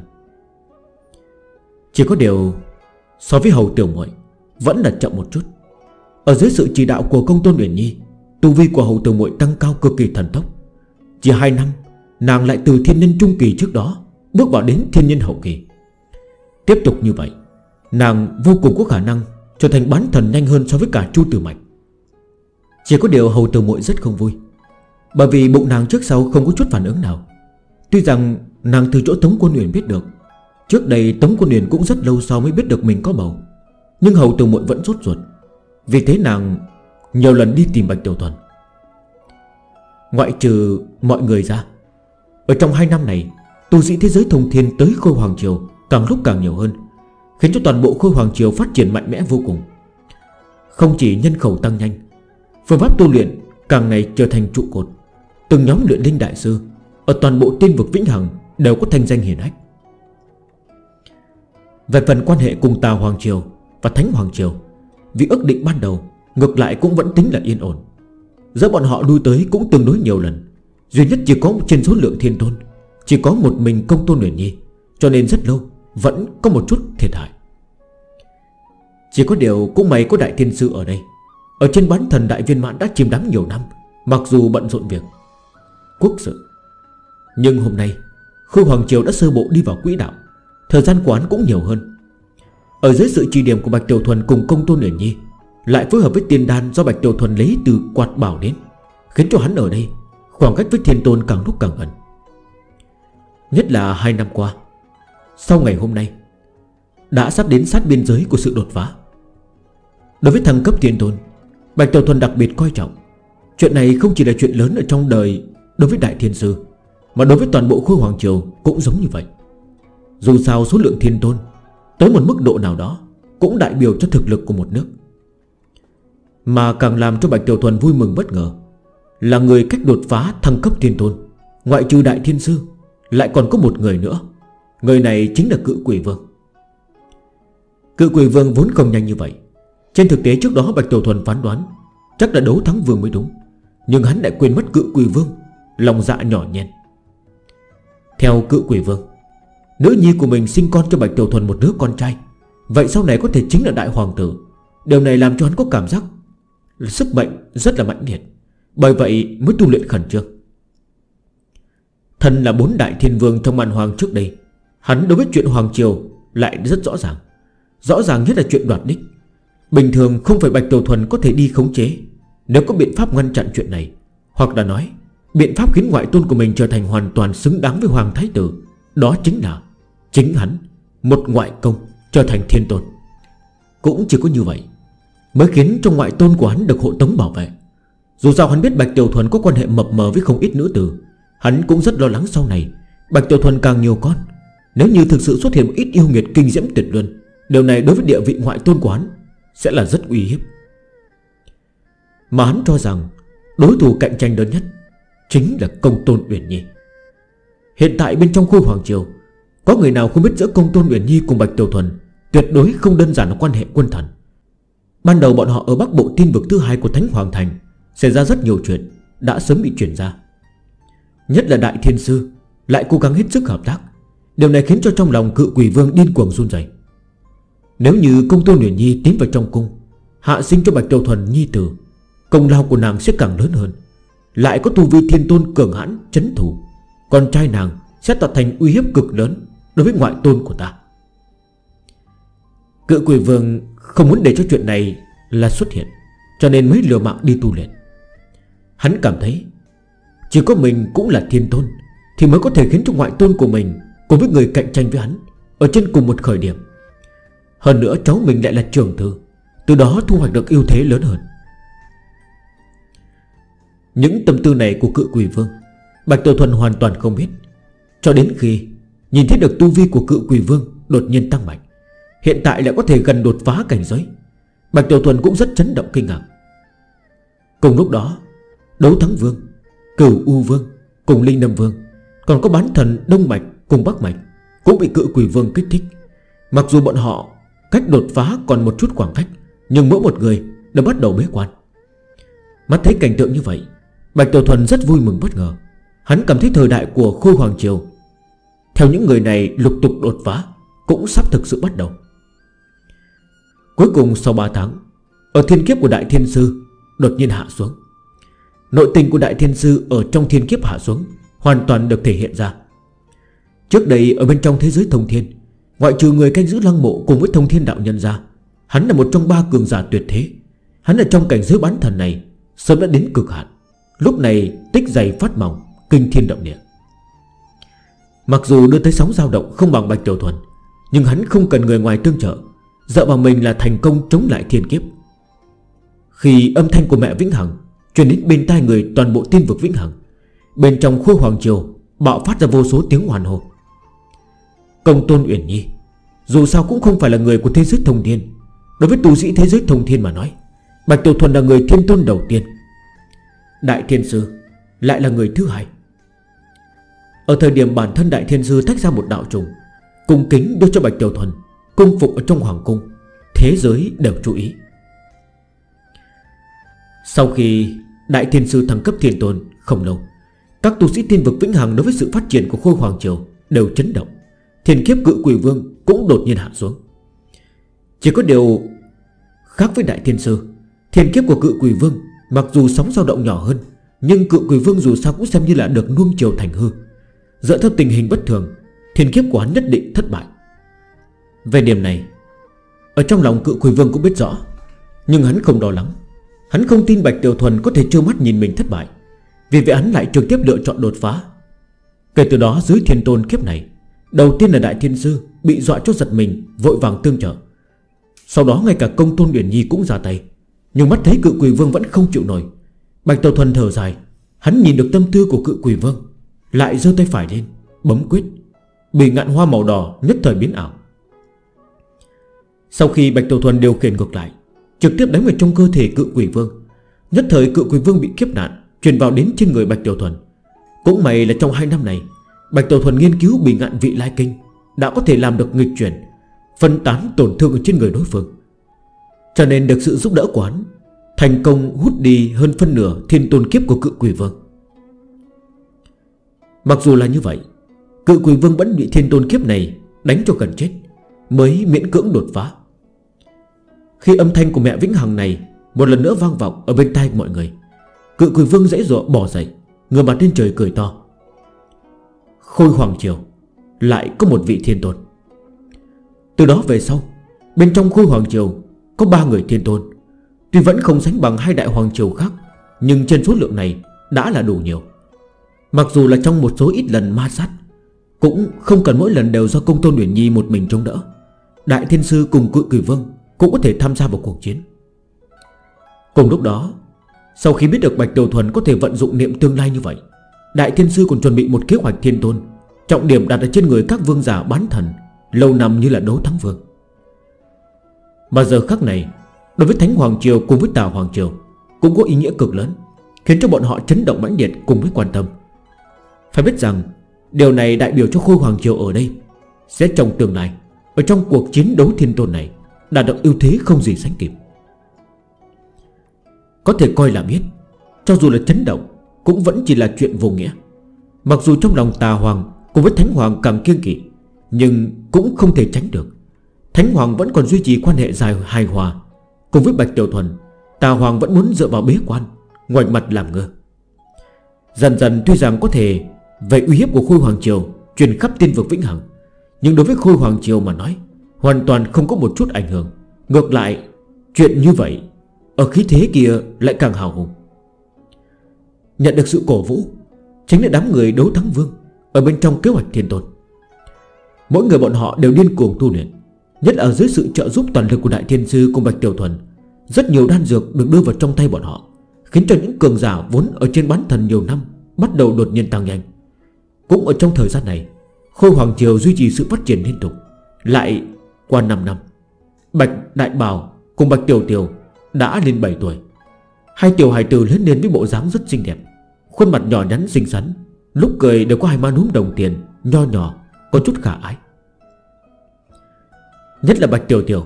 Chỉ có điều So với hầu tiểu muội Vẫn là chậm một chút. Ở dưới sự chỉ đạo của công tôn Uyển Nhi, Tu vi của hầu tiểu muội tăng cao cực kỳ thần tốc. Chỉ 2 năm, Nàng lại từ thiên nhân trung kỳ trước đó, Bước vào đến thiên nhân hậu kỳ. Tiếp tục như vậy, Nàng vô cùng có khả năng Trở thành bán thần nhanh hơn so với cả Chu Tử Mạch. Chỉ có điều hầu tử muội rất không vui, Bởi vì bụng nàng trước sau không có chút phản ứng nào. Tuy rằng nàng từ chỗ Tống Quân Uyển biết được, Trước đây Tống Quân Uyển cũng rất lâu sau mới biết được mình có bầu, Nhưng hầu tử muội vẫn rốt ruột. Vì thế nàng nhiều lần đi tìm Bạch Tiểu Thuần. Ngoại trừ mọi người ra. Ở trong 2 năm này, Tu sĩ thế giới thông thiên tới khôi hoàng triều Càng lúc càng nhiều hơn, Khiến cho toàn bộ khôi hoàng triều phát triển mạnh mẽ vô cùng. Không chỉ nhân khẩu tăng nhanh, Phương pháp tu luyện càng ngày trở thành trụ cột. Từng nhóm luyện linh đại sư Ở toàn bộ tiên vực Vĩnh Hằng Đều có thanh danh hiển hách. Về phần quan hệ cùng Tà Hoàng Triều Và Thánh Hoàng Triều Vì ước định ban đầu Ngược lại cũng vẫn tính là yên ổn. Giữa bọn họ đuôi tới cũng tương đối nhiều lần. Duy nhất chỉ có trên số lượng thiên tôn, Chỉ có một mình công tôn huyền nhi, Cho nên rất lâu Vẫn có một chút thiệt hại. Chỉ có điều cũng may có đại thiên sư ở đây. Ở trên bán thần đại viên mãn đã chìm đắm nhiều năm, Mặc dù bận rộn việc. Quốc sự. Nhưng hôm nay, Khư Hoàng Triều đã sơ bộ đi vào quỹ đạo. Thời gian quán cũng nhiều hơn. Ở dưới sự trì điểm của Bạch Tiểu Thuần cùng công tôn huyền nhi lại phối hợp với tiền đan do Bạch Tiểu Thuần lấy từ quạt bảo đến Khiến cho hắn ở đây Khoảng cách với thiên tôn càng lúc càng gần. Nhất là hai năm qua, Sau ngày hôm nay, Đã sắp đến sát biên giới của sự đột phá. Đối với thăng cấp thiên tôn, Bạch Tiểu Thuần đặc biệt coi trọng. Chuyện này không chỉ là chuyện lớn ở trong đời Đối với Đại Thiên Sư, Mà đối với toàn bộ khu hoàng triều cũng giống như vậy. Dù sao số lượng thiên tôn Tới một mức độ nào đó Cũng đại biểu cho thực lực của một nước. Mà càng làm cho Bạch Tiểu Thuần vui mừng bất ngờ. Là người cách đột phá thăng cấp thiên tôn, Ngoại trừ Đại Thiên Sư, Lại còn có một người nữa. Người này chính là cự quỷ vương. Cự quỷ vương vốn không nhanh như vậy. Trên thực tế trước đó Bạch Tiểu Thuần phán đoán, Chắc là đấu thắng vương mới đúng. Nhưng hắn lại quên mất cự quỷ vương, Lòng dạ nhỏ nhen. Theo cự quỷ vương, Nữ nhi của mình sinh con cho Bạch Tiểu Thuần một đứa con trai. Vậy sau này có thể chính là đại hoàng tử. Điều này làm cho hắn có cảm giác Sức mạnh rất là mãnh liệt. Bởi vậy mới tu luyện khẩn trương. Thần là bốn đại thiên vương trong màn hoàng trước đây, Hắn đối với chuyện Hoàng Triều Lại rất rõ ràng. Rõ ràng nhất là chuyện đoạt đích. Bình thường không phải Bạch Tiểu Thuần có thể đi khống chế. Nếu có biện pháp ngăn chặn chuyện này, Hoặc là nói, Biện pháp khiến ngoại tôn của mình trở thành hoàn toàn xứng đáng với Hoàng Thái Tử, Đó chính là Chính hắn, Một ngoại công, trở thành thiên tôn. Cũng chỉ có như vậy. Mới khiến cho ngoại tôn của hắn được hộ tống bảo vệ. Dù sao hắn biết Bạch Tiểu Thuần có quan hệ mập mờ với không ít nữ tử, Hắn cũng rất lo lắng sau này. Bạch Tiểu Thuần càng nhiều con, Nếu như thực sự xuất hiện một ít yêu nghiệt kinh diễm tuyệt luân, Điều này đối với địa vị ngoại tôn của hắn Sẽ là rất uy hiếp. Mà hắn cho rằng Đối thủ cạnh tranh lớn nhất Chính là công tôn Uyển Nhi. Hiện tại bên trong khu Hoàng Triều, Có người nào không biết giữa công tôn Uyển Nhi cùng Bạch Tiểu Thuần Tuyệt đối không đơn giản là quan hệ quân thần. Ban đầu bọn họ ở Bắc Bộ tiên vực thứ hai của Thánh Hoàng Thành, Xảy ra rất nhiều chuyện, Đã sớm bị chuyển ra. Nhất là Đại Thiên Sư Lại cố gắng hết sức hợp tác. Điều này khiến cho trong lòng cự quỷ vương điên cuồng run dày Nếu như công tôn Nguyễn Nhi tiến vào trong cung, Hạ sinh cho Bạch châu Thuần Nhi Tử, Công lao của nàng sẽ càng lớn hơn. Lại có tu vi thiên tôn cường hãn, chấn thủ, Con trai nàng sẽ tạo thành uy hiếp cực lớn Đối với ngoại tôn của ta. Cựu quỷ vương không muốn để cho chuyện này là xuất hiện, Cho nên mới lừa mạng đi tu luyện. Hắn cảm thấy Chỉ có mình cũng là thiên tôn Thì mới có thể khiến cho ngoại tôn của mình Cùng với người cạnh tranh với hắn Ở trên cùng một khởi điểm. Hơn nữa cháu mình lại là trường thư, Từ đó thu hoạch được ưu thế lớn hơn. Những tâm tư này của cự quỷ vương, Bạch Tổ Thuần hoàn toàn không biết, Cho đến khi Nhìn thấy được tu vi của cự quỷ vương Đột nhiên tăng mạnh. Hiện tại lại có thể gần đột phá cảnh giới. Bạch Tiểu Thuần cũng rất chấn động kinh ngạc. Cùng lúc đó, Đấu Thắng Vương, Cửu U Vương Cùng Linh Đâm Vương Còn có bán thần Đông Mạch cùng Bắc Mạch Cũng bị cự quỷ vương kích thích. Mặc dù bọn họ cách đột phá còn một chút khoảng cách, Nhưng mỗi một người đã bắt đầu bế quan. Mắt thấy cảnh tượng như vậy, Bạch Tiểu Thuần rất vui mừng bất ngờ. Hắn cảm thấy thời đại của Khôi Hoàng Triều, Theo những người này lục tục đột phá, Cũng sắp thực sự bắt đầu. Cuối cùng sau 3 tháng, Ở thiên kiếp của Đại Thiên Sư Đột nhiên hạ xuống. Nội tình của Đại Thiên Sư ở trong thiên kiếp hạ xuống, Hoàn toàn được thể hiện ra. Trước đây ở bên trong thế giới thông thiên, Ngoại trừ người canh giữ lăng mộ cùng với thông thiên đạo nhân ra, Hắn là một trong ba cường giả tuyệt thế. Hắn ở trong cảnh giới bán thần này Sớm đã đến cực hạn. Lúc này tích dày phát mỏng Kinh thiên động địa. Mặc dù đưa tới sóng dao động không bằng Bạch Tiểu Thuần, Nhưng hắn không cần người ngoài tương trợ. Dựa vào mình là thành công chống lại thiên kiếp. Khi âm thanh của mẹ Vĩnh Hằng Truyền đến bên tai người toàn bộ tiên vực Vĩnh Hằng, Bên trong khu hoàng triều Bạo phát ra vô số tiếng hoàn hồ Công tôn Uyển Nhi, Dù sao cũng không phải là người của thế giới thông thiên, Đối với tù sĩ thế giới thông thiên mà nói, Bạch Tiểu Thuần là người thiên tôn đầu tiên. Đại Thiên Sư Lại là người thứ hai. Ở thời điểm bản thân Đại Thiên Sư tách ra một đạo trùng, Cung kính đưa cho Bạch Tiểu Thuần Cung phục ở trong hoàng cung, Thế giới đều chú ý. Sau khi Đại Thiên Sư thăng cấp thiên tôn, không lâu, Các tu sĩ thiên vực vĩnh hằng đối với sự phát triển của khôi hoàng triều Đều chấn động. Thiên kiếp cự quỷ vương cũng đột nhiên hạ xuống. Chỉ có điều Khác với Đại Thiên Sư, Thiên kiếp của cự quỷ vương Mặc dù sóng dao động nhỏ hơn, Nhưng cự quỷ vương dù sao cũng xem như là được nuông chiều thành hư. Dựa theo tình hình bất thường, Thiên kiếp của hắn nhất định thất bại. Về điểm này, Ở trong lòng cự quỷ vương cũng biết rõ, Nhưng hắn không lo lắng. Hắn không tin Bạch Tiểu Thuần có thể trơ mắt nhìn mình thất bại, Vì vậy hắn lại trực tiếp lựa chọn đột phá. Kể từ đó, dưới thiên tôn kiếp này, Đầu tiên là Đại Thiên Sư Bị dọa cho giật mình, Vội vàng tương trợ. Sau đó ngay cả công tôn Điển Nhi cũng ra tay, Nhưng mắt thấy cự quỷ vương vẫn không chịu nổi. Bạch Tiểu Thuần thở dài, Hắn nhìn được tâm tư của cự quỷ vương, Lại giơ tay phải lên, Bấm quyết. Bị ngạn hoa màu đỏ nhất thời biến ảo. Sau khi Bạch Tiểu Thuần điều khiển ngược lại, Trực tiếp đánh vào trong cơ thể cự quỷ vương. Nhất thời cự quỷ vương bị kiếp nạn, Truyền vào đến trên người Bạch Tiểu Thuần. Cũng may là trong hai năm này, Bạch Tiểu Thuần nghiên cứu bị ngạn vị lai kinh, Đã có thể làm được nghịch chuyển, Phân tán tổn thương trên người đối phương. Cho nên được sự giúp đỡ của hắn, Thành công hút đi hơn phân nửa Thiên tôn kiếp của cự quỷ vương. Mặc dù là như vậy, Cự quỷ vương vẫn bị thiên tôn kiếp này Đánh cho gần chết, Mới miễn cưỡng đột phá. Khi âm thanh của mẹ Vĩnh Hằng này Một lần nữa vang vọng ở bên tai mọi người, Cự quỷ vương dễ dọa bỏ dậy, người mặt trên trời cười to. Khôi hoàng triều Lại có một vị thiên tôn. Từ đó về sau, Bên trong khôi hoàng triều Có ba người thiên tôn. Tuy vẫn không sánh bằng hai đại hoàng triều khác, Nhưng trên số lượng này đã là đủ nhiều. Mặc dù là trong một số ít lần ma sát, Cũng không cần mỗi lần đều do công tôn Nguyễn Nhi một mình chống đỡ. Đại Thiên Sư cùng cự quỷ vương cũng có thể tham gia vào cuộc chiến. Cùng lúc đó, Sau khi biết được Bạch Tiểu Thuần có thể vận dụng niệm tương lai như vậy, Đại Thiên Sư còn chuẩn bị một kế hoạch thiên tôn, Trọng điểm đặt ở trên người các vương giả bán thần, Lâu năm như là đấu thắng vương. Mà giờ khắc này, Đối với Thánh Hoàng Triều cùng với Tà Hoàng Triều Cũng có ý nghĩa cực lớn, Khiến cho bọn họ chấn động mãnh liệt cùng với quan tâm. Phải biết rằng, Điều này đại biểu cho Khôi Hoàng Triều ở đây Sẽ trong tương lai, Ở trong cuộc chiến đấu thiên tôn này. Đạt được ưu thế không gì sánh kịp. Có thể coi là biết, Cho dù là chấn động, Cũng vẫn chỉ là chuyện vô nghĩa. Mặc dù trong lòng tà hoàng Cùng với thánh hoàng càng kiêng kỵ, Nhưng cũng không thể tránh được. Thánh hoàng vẫn còn duy trì quan hệ dài hài hòa. Cùng với Bạch Tiểu Thuần, Tà hoàng vẫn muốn dựa vào bế quan ngoài mặt làm ngơ. Dần dần tuy rằng có thể, Về uy hiếp của Khôi Hoàng Triều Truyền khắp tiên vực Vĩnh Hằng, Nhưng đối với Khôi Hoàng Triều mà nói Hoàn toàn không có một chút ảnh hưởng. Ngược lại, chuyện như vậy, Ở khí thế kia lại càng hào hùng. Nhận được sự cổ vũ, Chính là đám người đấu thắng vương Ở bên trong kế hoạch thiên tôn. Mỗi người bọn họ đều điên cuồng tu luyện, Nhất là dưới sự trợ giúp toàn lực của Đại Thiên Sư cùng Bạch Tiểu Thuần, Rất nhiều đan dược được đưa vào trong tay bọn họ, Khiến cho những cường giả vốn ở trên bán thần nhiều năm Bắt đầu đột nhiên tăng nhanh. Cũng ở trong thời gian này, Khôi Hoàng Triều duy trì sự phát triển liên tục, Lại qua 5 năm, Bạch Đại Bảo cùng Bạch Tiểu Tiểu Đã lên 7 tuổi. Hai tiểu hài tử lớn lên với bộ dáng rất xinh đẹp, Khuôn mặt nhỏ nhắn xinh xắn, Lúc cười đều có hai má núm đồng tiền, Nho nhỏ, có chút khả ái. Nhất là Bạch Tiểu Tiểu,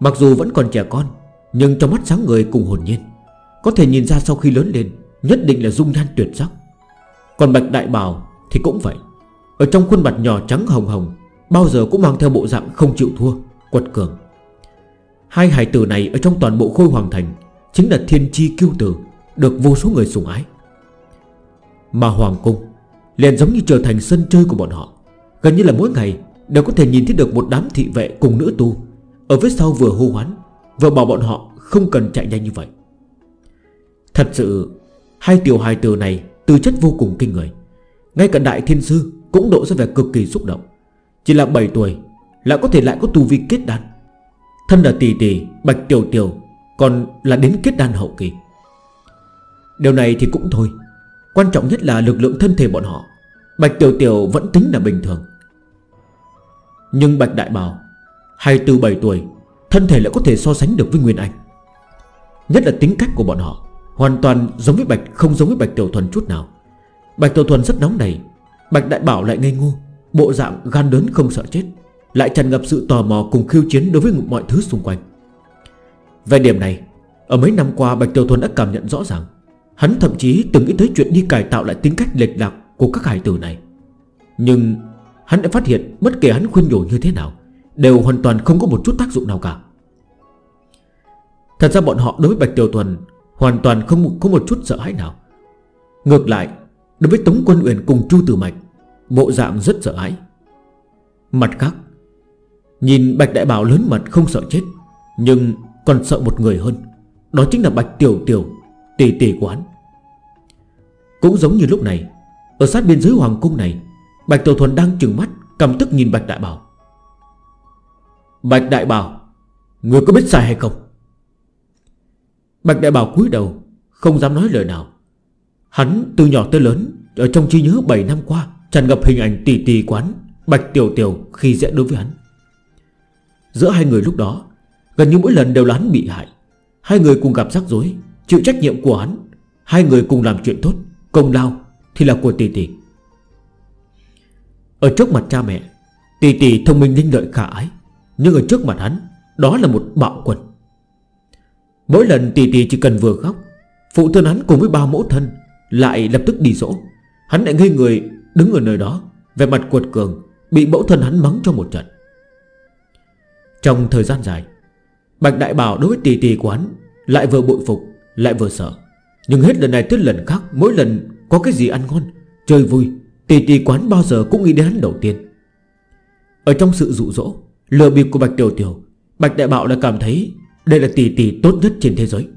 Mặc dù vẫn còn trẻ con, Nhưng trong mắt sáng người cùng hồn nhiên, Có thể nhìn ra sau khi lớn lên, Nhất định là dung nhan tuyệt sắc. Còn Bạch Đại Bảo thì cũng vậy, Ở trong khuôn mặt nhỏ trắng hồng hồng Bao giờ cũng mang theo bộ dạng không chịu thua, Quật cường. Hai hải tử này ở trong toàn bộ khôi hoàng thành Chính là thiên chi kiêu tử, Được vô số người sủng ái. Mà hoàng cung Liền giống như trở thành sân chơi của bọn họ, Gần như là mỗi ngày Đều có thể nhìn thấy được một đám thị vệ cùng nữ tu. Ở phía sau vừa hô hoán, Vừa bảo bọn họ không cần chạy nhanh như vậy. Thật sự, Hai tiểu hài tử này tư chất vô cùng kinh người. Ngay cả đại thiên sư cũng độ ra vẻ cực kỳ xúc động. Chỉ là 7 tuổi, Lại có thể lại có tu vi kết đan. Thân là tỷ tỷ, bạch tiểu tiểu, Còn là đến kết đan hậu kỳ. Điều này thì cũng thôi. Quan trọng nhất là lực lượng thân thể bọn họ. Bạch tiểu tiểu vẫn tính là bình thường. Nhưng bạch đại bảo 24-7 tuổi, Thân thể lại có thể so sánh được với Nguyên Anh. Nhất là tính cách của bọn họ, Hoàn toàn giống với Bạch, Không giống với Bạch Tiểu Thuần chút nào. Bạch Tiểu Thuần rất nóng nảy, Bạch Đại Bảo lại ngây ngô. Bộ dạng gan đớn không sợ chết, Lại tràn ngập sự tò mò cùng khiêu chiến đối với mọi thứ xung quanh. Về điểm này, Ở mấy năm qua Bạch Tiêu Thuần đã cảm nhận rõ ràng, Hắn thậm chí từng nghĩ tới chuyện đi cải tạo lại tính cách lệch lạc của các hải tử này. Nhưng hắn đã phát hiện bất kể hắn khuyên nhủ như thế nào, Đều hoàn toàn không có một chút tác dụng nào cả. Thật ra bọn họ đối với Bạch Tiểu Thuần Hoàn toàn không có một chút sợ hãi nào. Ngược lại, Đối với Tống Quân Uyển cùng Chu Tử Mạch Bộ dạng rất sợ hãi. Mặt khác, Nhìn Bạch Đại Bảo lớn mật không sợ chết, Nhưng còn sợ một người hơn, Đó chính là Bạch Tiểu Tiểu, Tỷ tỷ của hắn. Cũng giống như lúc này, Ở sát biên dưới hoàng cung này, Bạch Tiểu Thuần đang trừng mắt Cầm tức nhìn Bạch Đại Bảo. Bạch Đại Bảo, Người có biết sai hay không? Bạch Đại Bảo cúi đầu, Không dám nói lời nào. Hắn từ nhỏ tới lớn, Ở trong trí nhớ 7 năm qua tràn ngập hình ảnh tỷ tỷ quán Bạch Tiểu Tiểu khi dễ đối với hắn. Giữa hai người lúc đó, Gần như mỗi lần đều là hắn bị hại. Hai người cùng gặp rắc rối, Chịu trách nhiệm của hắn. Hai người cùng làm chuyện tốt, Công lao thì là của tỷ tỷ Ở trước mặt cha mẹ Tỷ tỷ thông minh linh lợi khả ái. Nhưng ở trước mặt hắn, Đó là một bạo quần. Mỗi lần tỷ tỷ chỉ cần vừa khóc, Phụ thân hắn cùng với ba mẫu thân Lại lập tức đi dỗ. Hắn lại ngây người Đứng ở nơi đó Về mặt cuột cường, Bị mẫu thân hắn mắng cho một trận. Trong thời gian dài, Bạch Đại Bảo đối với tỷ tỷ của hắn Lại vừa bội phục, Lại vừa sợ. Nhưng hết lần này tới lần khác, Mỗi lần có cái gì ăn ngon, Chơi vui, Tỷ tỷ quán bao giờ cũng nghĩ đến hắn đầu tiên. Ở trong sự dụ dỗ, Lừa bịp của Bạch Tiểu Tiểu, Bạch Đại Bảo đã cảm thấy Đây là tỷ tỷ tốt nhất trên thế giới.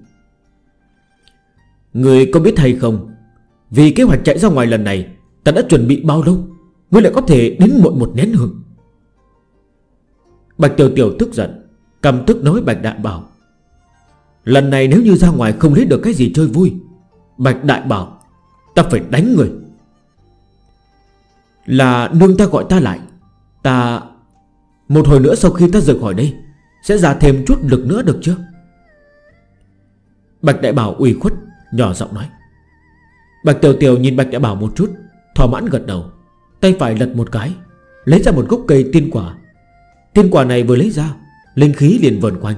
Người có biết hay không, Vì kế hoạch chạy ra ngoài lần này Ta đã chuẩn bị bao lâu Ngươi lại có thể đến muộn một nén hương? Bạch Tiểu Tiểu tức giận, Cầm tức nói Bạch Đại Bảo. Lần này nếu như ra ngoài không lấy được cái gì chơi vui, Bạch Đại Bảo, Ta phải đánh người. Là nương ta gọi ta lại, Ta Một hồi nữa sau khi ta rời khỏi đây, Sẽ ra thêm chút lực nữa được chưa? Bạch Đại Bảo ủy khuất, Nhỏ giọng nói. Bạch Tiểu Tiểu nhìn Bạch Đại Bảo một chút Thỏa mãn gật đầu, Tay phải lật một cái, Lấy ra một gốc cây tiên quả. Tiên quả này vừa lấy ra, Linh khí liền vần quanh.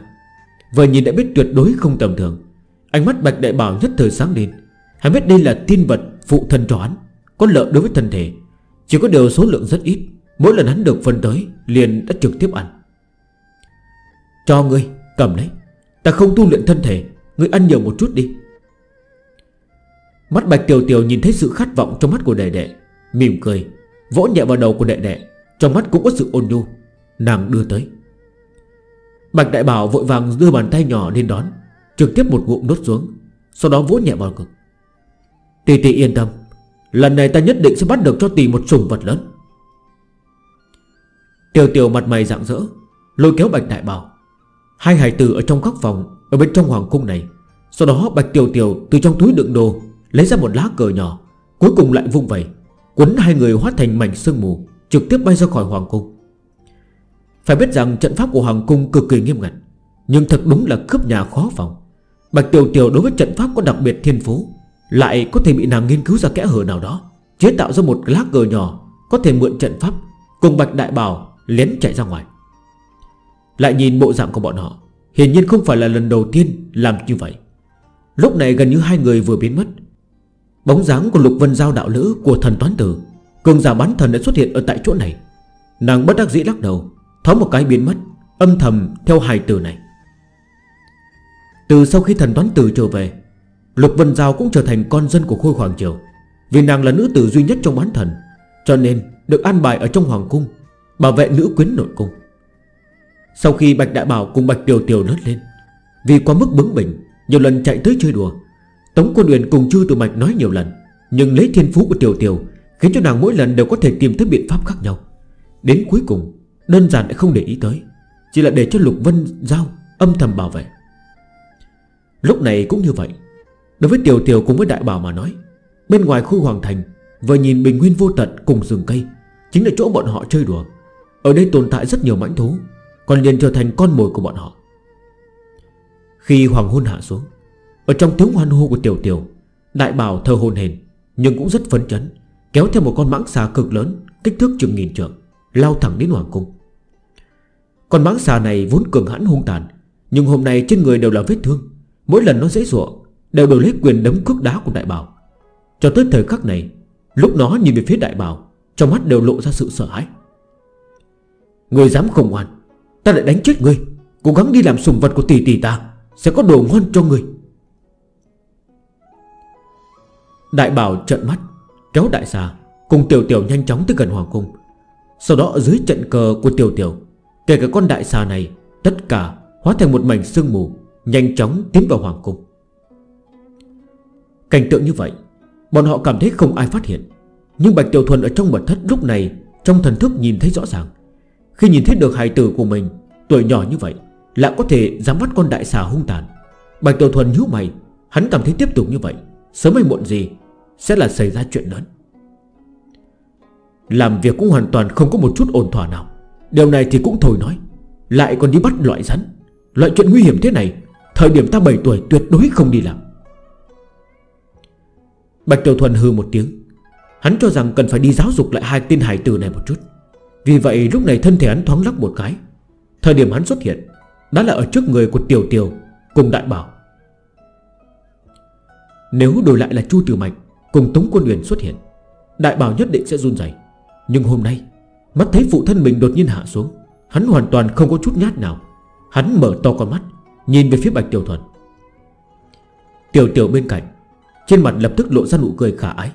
Vừa nhìn đã biết tuyệt đối không tầm thường. Ánh mắt Bạch Đại Bảo nhất thời sáng lên. Hãy biết đây là tiên vật phụ thân cho hắn Có lợi đối với thân thể. Chỉ có điều số lượng rất ít, Mỗi lần hắn được phân tới, liền đã trực tiếp ăn. Cho ngươi, cầm lấy, Ta không tu luyện thân thể, Ngươi ăn nhiều một chút đi. Mắt Bạch Tiểu Tiểu nhìn thấy sự khát vọng trong mắt của đệ đệ, Mỉm cười, Vỗ nhẹ vào đầu của đệ đệ, Trong mắt cũng có sự ôn nhu. Nàng đưa tới. Bạch Đại Bảo vội vàng đưa bàn tay nhỏ lên đón, Trực tiếp một ngụm nốt xuống, Sau đó vỗ nhẹ vào ngực. Tỷ tỷ yên tâm, Lần này ta nhất định sẽ bắt được cho tỷ một sủng vật lớn. Tiểu tiểu mặt mày rạng rỡ, Lôi kéo Bạch Đại Bảo. Hai hải tử ở trong góc phòng, Ở bên trong hoàng cung này. Sau đó Bạch Tiểu Tiểu từ trong túi đựng đồ Lấy ra một lá cờ nhỏ, Cuối cùng lại vung vẩy, Quấn hai người hóa thành mảnh sương mù, Trực tiếp bay ra khỏi Hoàng Cung. Phải biết rằng trận pháp của Hoàng Cung cực kỳ nghiêm ngặt, Nhưng thật đúng là cướp nhà khó phòng. Bạch Tiểu Tiểu đối với trận pháp có đặc biệt thiên phú, Lại có thể bị nàng nghiên cứu ra kẽ hở nào đó, Chế tạo ra một lá cờ nhỏ, Có thể mượn trận pháp, Cùng Bạch Đại Bảo lén chạy ra ngoài. Lại nhìn bộ dạng của bọn họ, Hiển nhiên không phải là lần đầu tiên làm như vậy. Lúc này gần như hai người vừa biến mất Bóng dáng của Lục Vân Giao đạo lữ của thần toán tử, Cường giả bán thần đã xuất hiện ở tại chỗ này. Nàng bất đắc dĩ lắc đầu Thoáng một cái biến mất, Âm thầm theo hài tử này. Từ sau khi thần toán tử trở về, Lục Vân Giao cũng trở thành con dân của Khôi Hoàng Triều, Vì nàng là nữ tử duy nhất trong bán thần, Cho nên được an bài ở trong Hoàng Cung, Bảo vệ nữ quyến nội cung. Sau khi Bạch Đại Bảo cùng Bạch Tiểu Tiểu lớn lên, Vì quá mức bướng bỉnh, Nhiều lần chạy tới chơi đùa Tống Quân Uyển cùng Chu Tử Mạch nói nhiều lần, Nhưng lấy thiên phú của Tiểu Tiểu Khiến cho nàng mỗi lần đều có thể tìm tới biện pháp khác nhau. Đến cuối cùng, Đơn giản lại không để ý tới, Chỉ là để cho Lục Vân Giao âm thầm bảo vệ. Lúc này cũng như vậy, Đối với Tiểu Tiểu cùng với Đại Bảo mà nói, Bên ngoài khu Hoàng Thành, Vừa nhìn bình nguyên vô tận cùng rừng cây, Chính là chỗ bọn họ chơi đùa. Ở đây tồn tại rất nhiều mãnh thú, Còn liền trở thành con mồi của bọn họ. Khi hoàng hôn hạ xuống ở trong tiếng hoan hô của Tiểu Tiểu, Đại bảo thơ hồn hền, Nhưng cũng rất phấn chấn, Kéo theo một con mãng xà cực lớn, Kích thước chừng nghìn trượng, Lao thẳng đến Hoàng Cung. Con mãng xà này vốn cường hãn hung tàn, Nhưng hôm nay trên người đều là vết thương, Mỗi lần nó dễ dụa, Đều đều lấy quyền đấm cước đá của đại bảo. Cho tới thời khắc này, Lúc nó nhìn về phía đại bảo, Trong mắt đều lộ ra sự sợ hãi. Người dám không ngoan Ta lại đánh chết ngươi, Cố gắng đi làm sùng vật của tỷ tỷ ta, Sẽ có đồ ngon cho ngươi. Đại bảo trợn mắt, Kéo đại xà cùng tiểu tiểu nhanh chóng tới gần hoàng cung. Sau đó ở dưới trận cờ của tiểu tiểu, Kể cả con đại xà này, Tất cả hóa thành một mảnh sương mù, Nhanh chóng tiến vào hoàng cung. Cảnh tượng như vậy, Bọn họ cảm thấy không ai phát hiện. Nhưng Bạch Tiểu Thuần ở trong mật thất lúc này, Trong thần thức nhìn thấy rõ ràng. Khi nhìn thấy được hài tử của mình, Tuổi nhỏ như vậy, Lại có thể dám bắt con đại xà hung tàn. Bạch Tiểu Thuần nhú mày, Hắn cảm thấy tiếp tục như vậy. Sớm hay muộn gì Sẽ là xảy ra chuyện lớn. Làm việc cũng hoàn toàn không có một chút ổn thỏa nào. Điều này thì cũng thôi nói, Lại còn đi bắt loại rắn. Loại chuyện nguy hiểm thế này, Thời điểm ta 7 tuổi tuyệt đối không đi làm. Bạch Tiểu Thuần hư một tiếng. Hắn cho rằng cần phải đi giáo dục lại hai tên hải tử này một chút. Vì vậy lúc này thân thể hắn thoáng lắc một cái. Thời điểm hắn xuất hiện, Đã là ở trước người của Tiểu Tiểu Cùng đại bảo. Nếu đổi lại là Chu Tử Mạch Cùng Tống Quân Uyển xuất hiện, Đại bảo nhất định sẽ run rẩy. Nhưng hôm nay, Mắt thấy phụ thân mình đột nhiên hạ xuống, Hắn hoàn toàn không có chút nhát nào. Hắn mở to con mắt, Nhìn về phía Bạch Tiểu Thuần. Tiểu Tiểu bên cạnh, Trên mặt lập tức lộ ra nụ cười khả ái.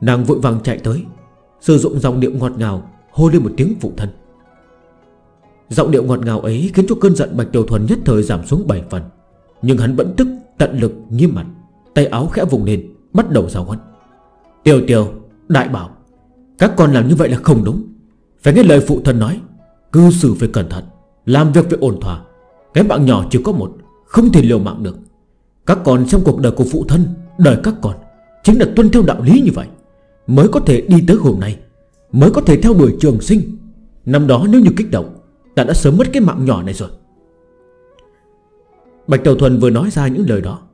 Nàng vội vàng chạy tới, Sử dụng giọng điệu ngọt ngào, Hô lên một tiếng phụ thân. Giọng điệu ngọt ngào ấy khiến cho cơn giận Bạch Tiểu Thuần nhất thời giảm xuống 7 phần, Nhưng hắn vẫn tức tận lực nghiêm mặt. Tay áo khẽ vùng lên, Bắt đầu giáo huấn. Tiểu tiểu đại bảo, Các con làm như vậy là không đúng. Phải nghe lời phụ thân nói, Cư xử phải cẩn thận, Làm việc phải ổn thỏa. Cái mạng nhỏ chỉ có một, Không thể liều mạng được. Các con trong cuộc đời của phụ thân, Đời các con, Chính là tuân theo đạo lý như vậy. Mới có thể đi tới hôm nay, Mới có thể theo đuổi trường sinh. Năm đó nếu như kích động, Ta đã sớm mất cái mạng nhỏ này rồi. Bạch Tiểu Thuần vừa nói ra những lời đó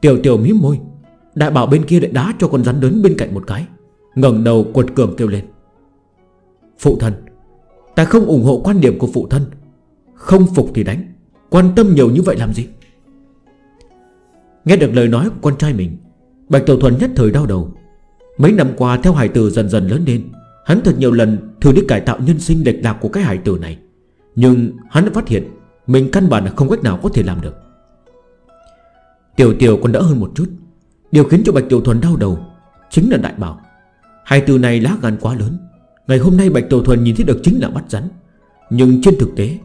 Tiểu tiểu mím môi. Đại bảo bên kia lại đá cho con rắn lớn bên cạnh một cái. Ngẩng đầu quật cường kêu lên. Phụ thân, Ta không ủng hộ quan điểm của phụ thân. Không phục thì đánh. Quan tâm nhiều như vậy làm gì? Nghe được lời nói của con trai mình, Bạch Tiểu Thuần nhất thời đau đầu. Mấy năm qua theo hải tử dần dần lớn lên, Hắn thật nhiều lần thử đi cải tạo nhân sinh lệch lạc của cái hải tử này. Nhưng hắn đã phát hiện, Mình căn bản là không cách nào có thể làm được. Tiểu tiểu còn đỡ hơn một chút. Điều khiến cho Bạch Tiểu Thuần đau đầu Chính là đại bảo. Hai từ này lá gan quá lớn. Ngày hôm nay Bạch Tiểu Thuần nhìn thấy được chính là bắt rắn. Nhưng trên thực tế,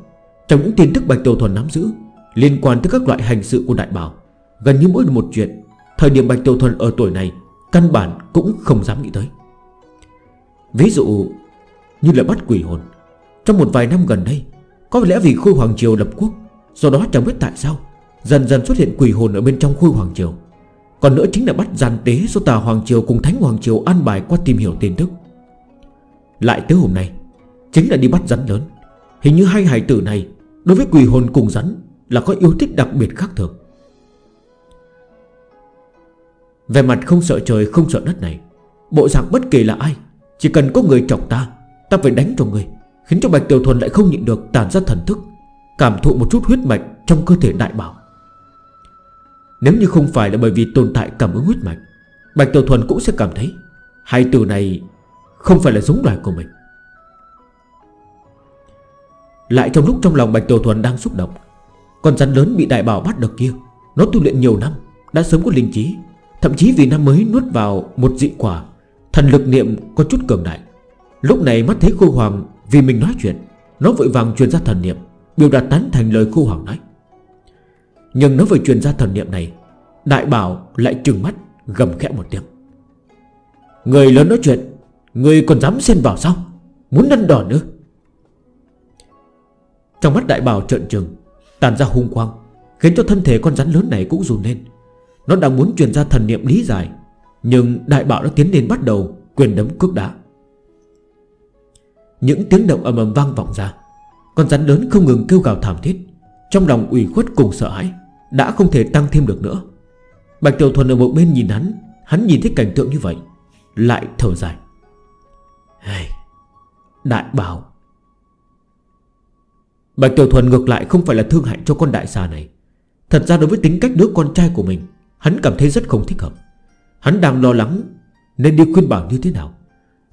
Trong những tin tức Bạch Tiểu Thuần nắm giữ, Liên quan tới các loại hành sự của đại bảo, Gần như mỗi một chuyện, Thời điểm Bạch Tiểu Thuần ở tuổi này, Căn bản cũng không dám nghĩ tới. Ví dụ như là bắt quỷ hồn. Trong một vài năm gần đây, Có lẽ vì Khôi Hoàng Triều lập quốc, Do đó chẳng biết tại sao Dần dần xuất hiện quỷ hồn ở bên trong khôi Hoàng Triều. Còn nữa chính là bắt gian tế do tà Hoàng Triều cùng Thánh Hoàng Triều an bài qua tìm hiểu tin tức. Lại tới hôm nay, Chính là đi bắt rắn lớn. Hình như hai hải tử này, Đối với quỷ hồn cùng rắn Là có yêu thích đặc biệt khác thường. Về mặt không sợ trời, không sợ đất này, Bộ dạng bất kỳ là ai, Chỉ cần có người chọc ta Ta phải đánh cho người, Khiến cho Bạch Tiểu Thuần lại không nhịn được tàn ra thần thức, Cảm thụ một chút huyết mạch trong cơ thể đại bảo nếu như không phải là bởi vì tồn tại cảm ứng huyết mạch, Bạch Tiểu Thuần cũng sẽ cảm thấy Hai từ này không phải là giống loài của mình. Lại trong lúc trong lòng Bạch Tiểu Thuần đang xúc động, Con rắn lớn bị đại bảo bắt được kia, Nó tu luyện nhiều năm, Đã sớm có linh trí, Thậm chí vì năm mới nuốt vào một dị quả, Thần lực niệm có chút cường đại. Lúc này mắt thấy khô hoàng vì mình nói chuyện, Nó vội vàng truyền ra thần niệm, Biểu đạt tán thành lời khô hoàng nói. Nhưng nó vừa truyền ra thần niệm này, Đại bảo lại trừng mắt, gầm khẽ một tiếng. Người lớn nói chuyện, Người còn dám xen vào sao? Muốn năn đòn nữa. Trong mắt đại bảo trợn trừng, Tàn ra hung quang, Khiến cho thân thể con rắn lớn này cũng run lên. Nó đang muốn truyền ra thần niệm lý giải, Nhưng đại bảo đã tiến đến bắt đầu Quyền đấm cước đá. Những tiếng động ầm ầm vang vọng ra. Con rắn lớn không ngừng kêu gào thảm thiết, Trong lòng ủy khuất cùng sợ hãi. Đã không thể tăng thêm được nữa. Bạch Tiểu Thuần ở một bên nhìn hắn Hắn nhìn thấy cảnh tượng như vậy Lại thở dài. Hey, Đại bảo Bạch Tiểu Thuần ngược lại không phải là thương hại cho con đại xà này. Thật ra đối với tính cách đứa con trai của mình Hắn cảm thấy rất không thích hợp. Hắn đang lo lắng Nên đi khuyên bảo như thế nào.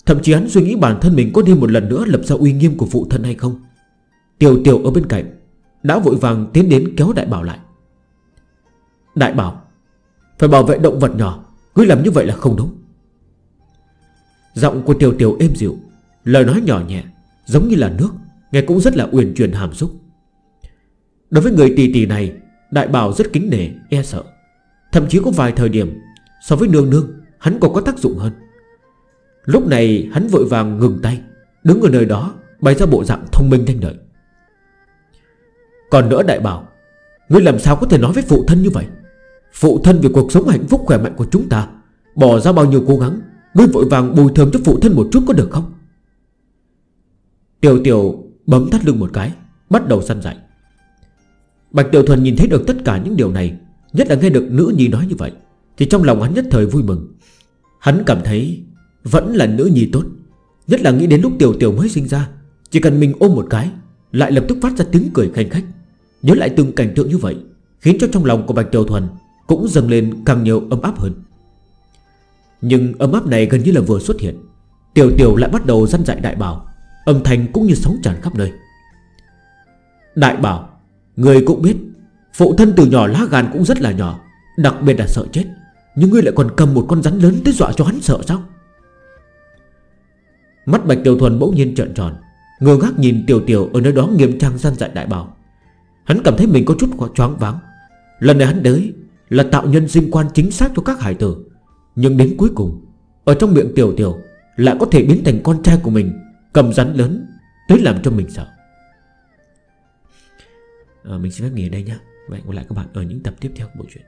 Thậm chí hắn suy nghĩ bản thân mình có đi một lần nữa Lập ra uy nghiêm của phụ thân hay không. Tiểu tiểu ở bên cạnh Đã vội vàng tiến đến kéo đại bảo lại. Đại bảo Phải bảo vệ động vật nhỏ Ngươi làm như vậy là không đúng. Giọng của Tiểu Tiểu êm dịu Lời nói nhỏ nhẹ Giống như là nước Nghe cũng rất là uyển chuyển hàm xúc. Đối với người tỷ tỷ này Đại bảo rất kính nể, e sợ. Thậm chí có vài thời điểm So với nương nương Hắn còn có tác dụng hơn. Lúc này hắn vội vàng ngừng tay Đứng ở nơi đó Bày ra bộ dạng thông minh thanh đợi. Còn nữa đại bảo Ngươi làm sao có thể nói với phụ thân như vậy? Phụ thân vì cuộc sống hạnh phúc khỏe mạnh của chúng ta, Bỏ ra bao nhiêu cố gắng Ngươi vội vàng bồi thường cho phụ thân một chút có được không? Tiểu tiểu bấm thắt lưng một cái, Bắt đầu săn dạy. Bạch Tiểu Thuần nhìn thấy được tất cả những điều này, Nhất là nghe được nữ nhi nói như vậy, Thì trong lòng hắn nhất thời vui mừng. Hắn cảm thấy vẫn là nữ nhi tốt, Nhất là nghĩ đến lúc Tiểu Tiểu mới sinh ra, Chỉ cần mình ôm một cái, Lại lập tức phát ra tiếng cười khanh khách. Nhớ lại từng cảnh tượng như vậy, Khiến cho trong lòng của Bạch Tiểu Thuần cũng dâng lên càng nhiều ấm áp hơn. Nhưng ấm áp này gần như là vừa xuất hiện, Tiểu tiểu lại bắt đầu dăn dạy đại bảo, Âm thanh cũng như sóng tràn khắp nơi. Đại bảo, Người cũng biết, Phụ thân từ nhỏ lá gan cũng rất là nhỏ, Đặc biệt là sợ chết. Nhưng ngươi lại còn cầm một con rắn lớn tới dọa cho hắn sợ sao? Mắt Bạch Tiểu Thuần bỗng nhiên trợn tròn, Ngơ ngác nhìn Tiểu Tiểu ở nơi đó nghiêm trang gian dạy đại bảo. Hắn cảm thấy mình có chút khó choáng váng. Lần này hắn tới là tạo nhân sinh quan chính xác cho các hải tử. Nhưng đến cuối cùng Ở trong miệng tiểu tiểu Lại có thể biến thành con trai của mình Cầm rắn lớn Tới làm cho mình sợ. À, Mình sẽ phép nghỉ ở đây nhé Và hẹn gặp lại các bạn ở những tập tiếp theo của bộ truyện.